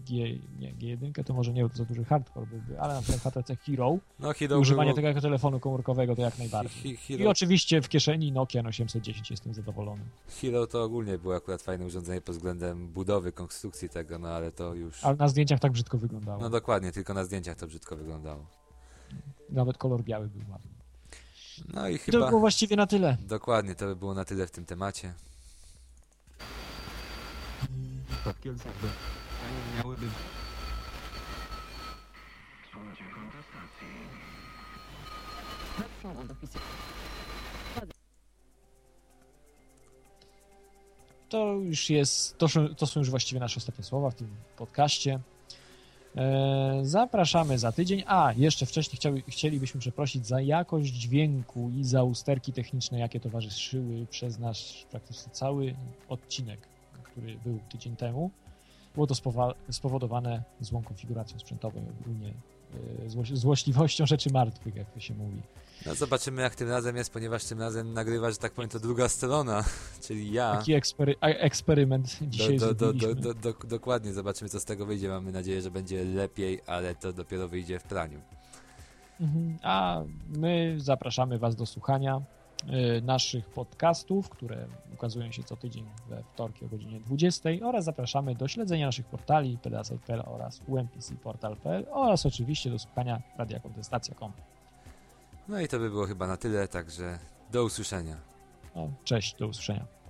G, nie, G1, to może nie był za duży hardcore byłby, ale na przykład HTC Hero. No, Hero używanie tego jako telefonu komórkowego to jak najbardziej. Hero... I oczywiście w kieszeni Nokia 810 jestem zadowolony. Hero to ogólnie było akurat fajne urządzenie pod względem budowy, konstrukcji tego, no ale to już... Ale na zdjęciach tak brzydko wyglądało. No dokładnie, tylko na zdjęciach to brzydko wyglądało. Nawet kolor biały był ładny. No i chyba... To było właściwie na tyle. Dokładnie, to by było na tyle w tym temacie. Miałyby... To już jest, to, to są już właściwie nasze ostatnie słowa w tym podcaście. E, zapraszamy za tydzień. A, jeszcze wcześniej chciały, chcielibyśmy przeprosić za jakość dźwięku i za usterki techniczne, jakie towarzyszyły przez nasz praktycznie cały odcinek, który był tydzień temu. Było to spowodowane złą konfiguracją sprzętową, ogólnie zło złośliwością rzeczy martwych, jak to się mówi. No zobaczymy jak tym razem jest, ponieważ tym razem nagrywa, że tak powiem, to druga strona, czyli ja. Taki ekspery eksperyment dzisiaj do, do, do, do, do, Dokładnie, zobaczymy co z tego wyjdzie. Mamy nadzieję, że będzie lepiej, ale to dopiero wyjdzie w praniu. Mhm. A my zapraszamy Was do słuchania naszych podcastów, które ukazują się co tydzień we wtorki o godzinie 20 oraz zapraszamy do śledzenia naszych portali pedasite.pl oraz umpcportal.pl oraz oczywiście do słuchania radiokontestacja.com. No i to by było chyba na tyle, także do usłyszenia. No, cześć, do usłyszenia.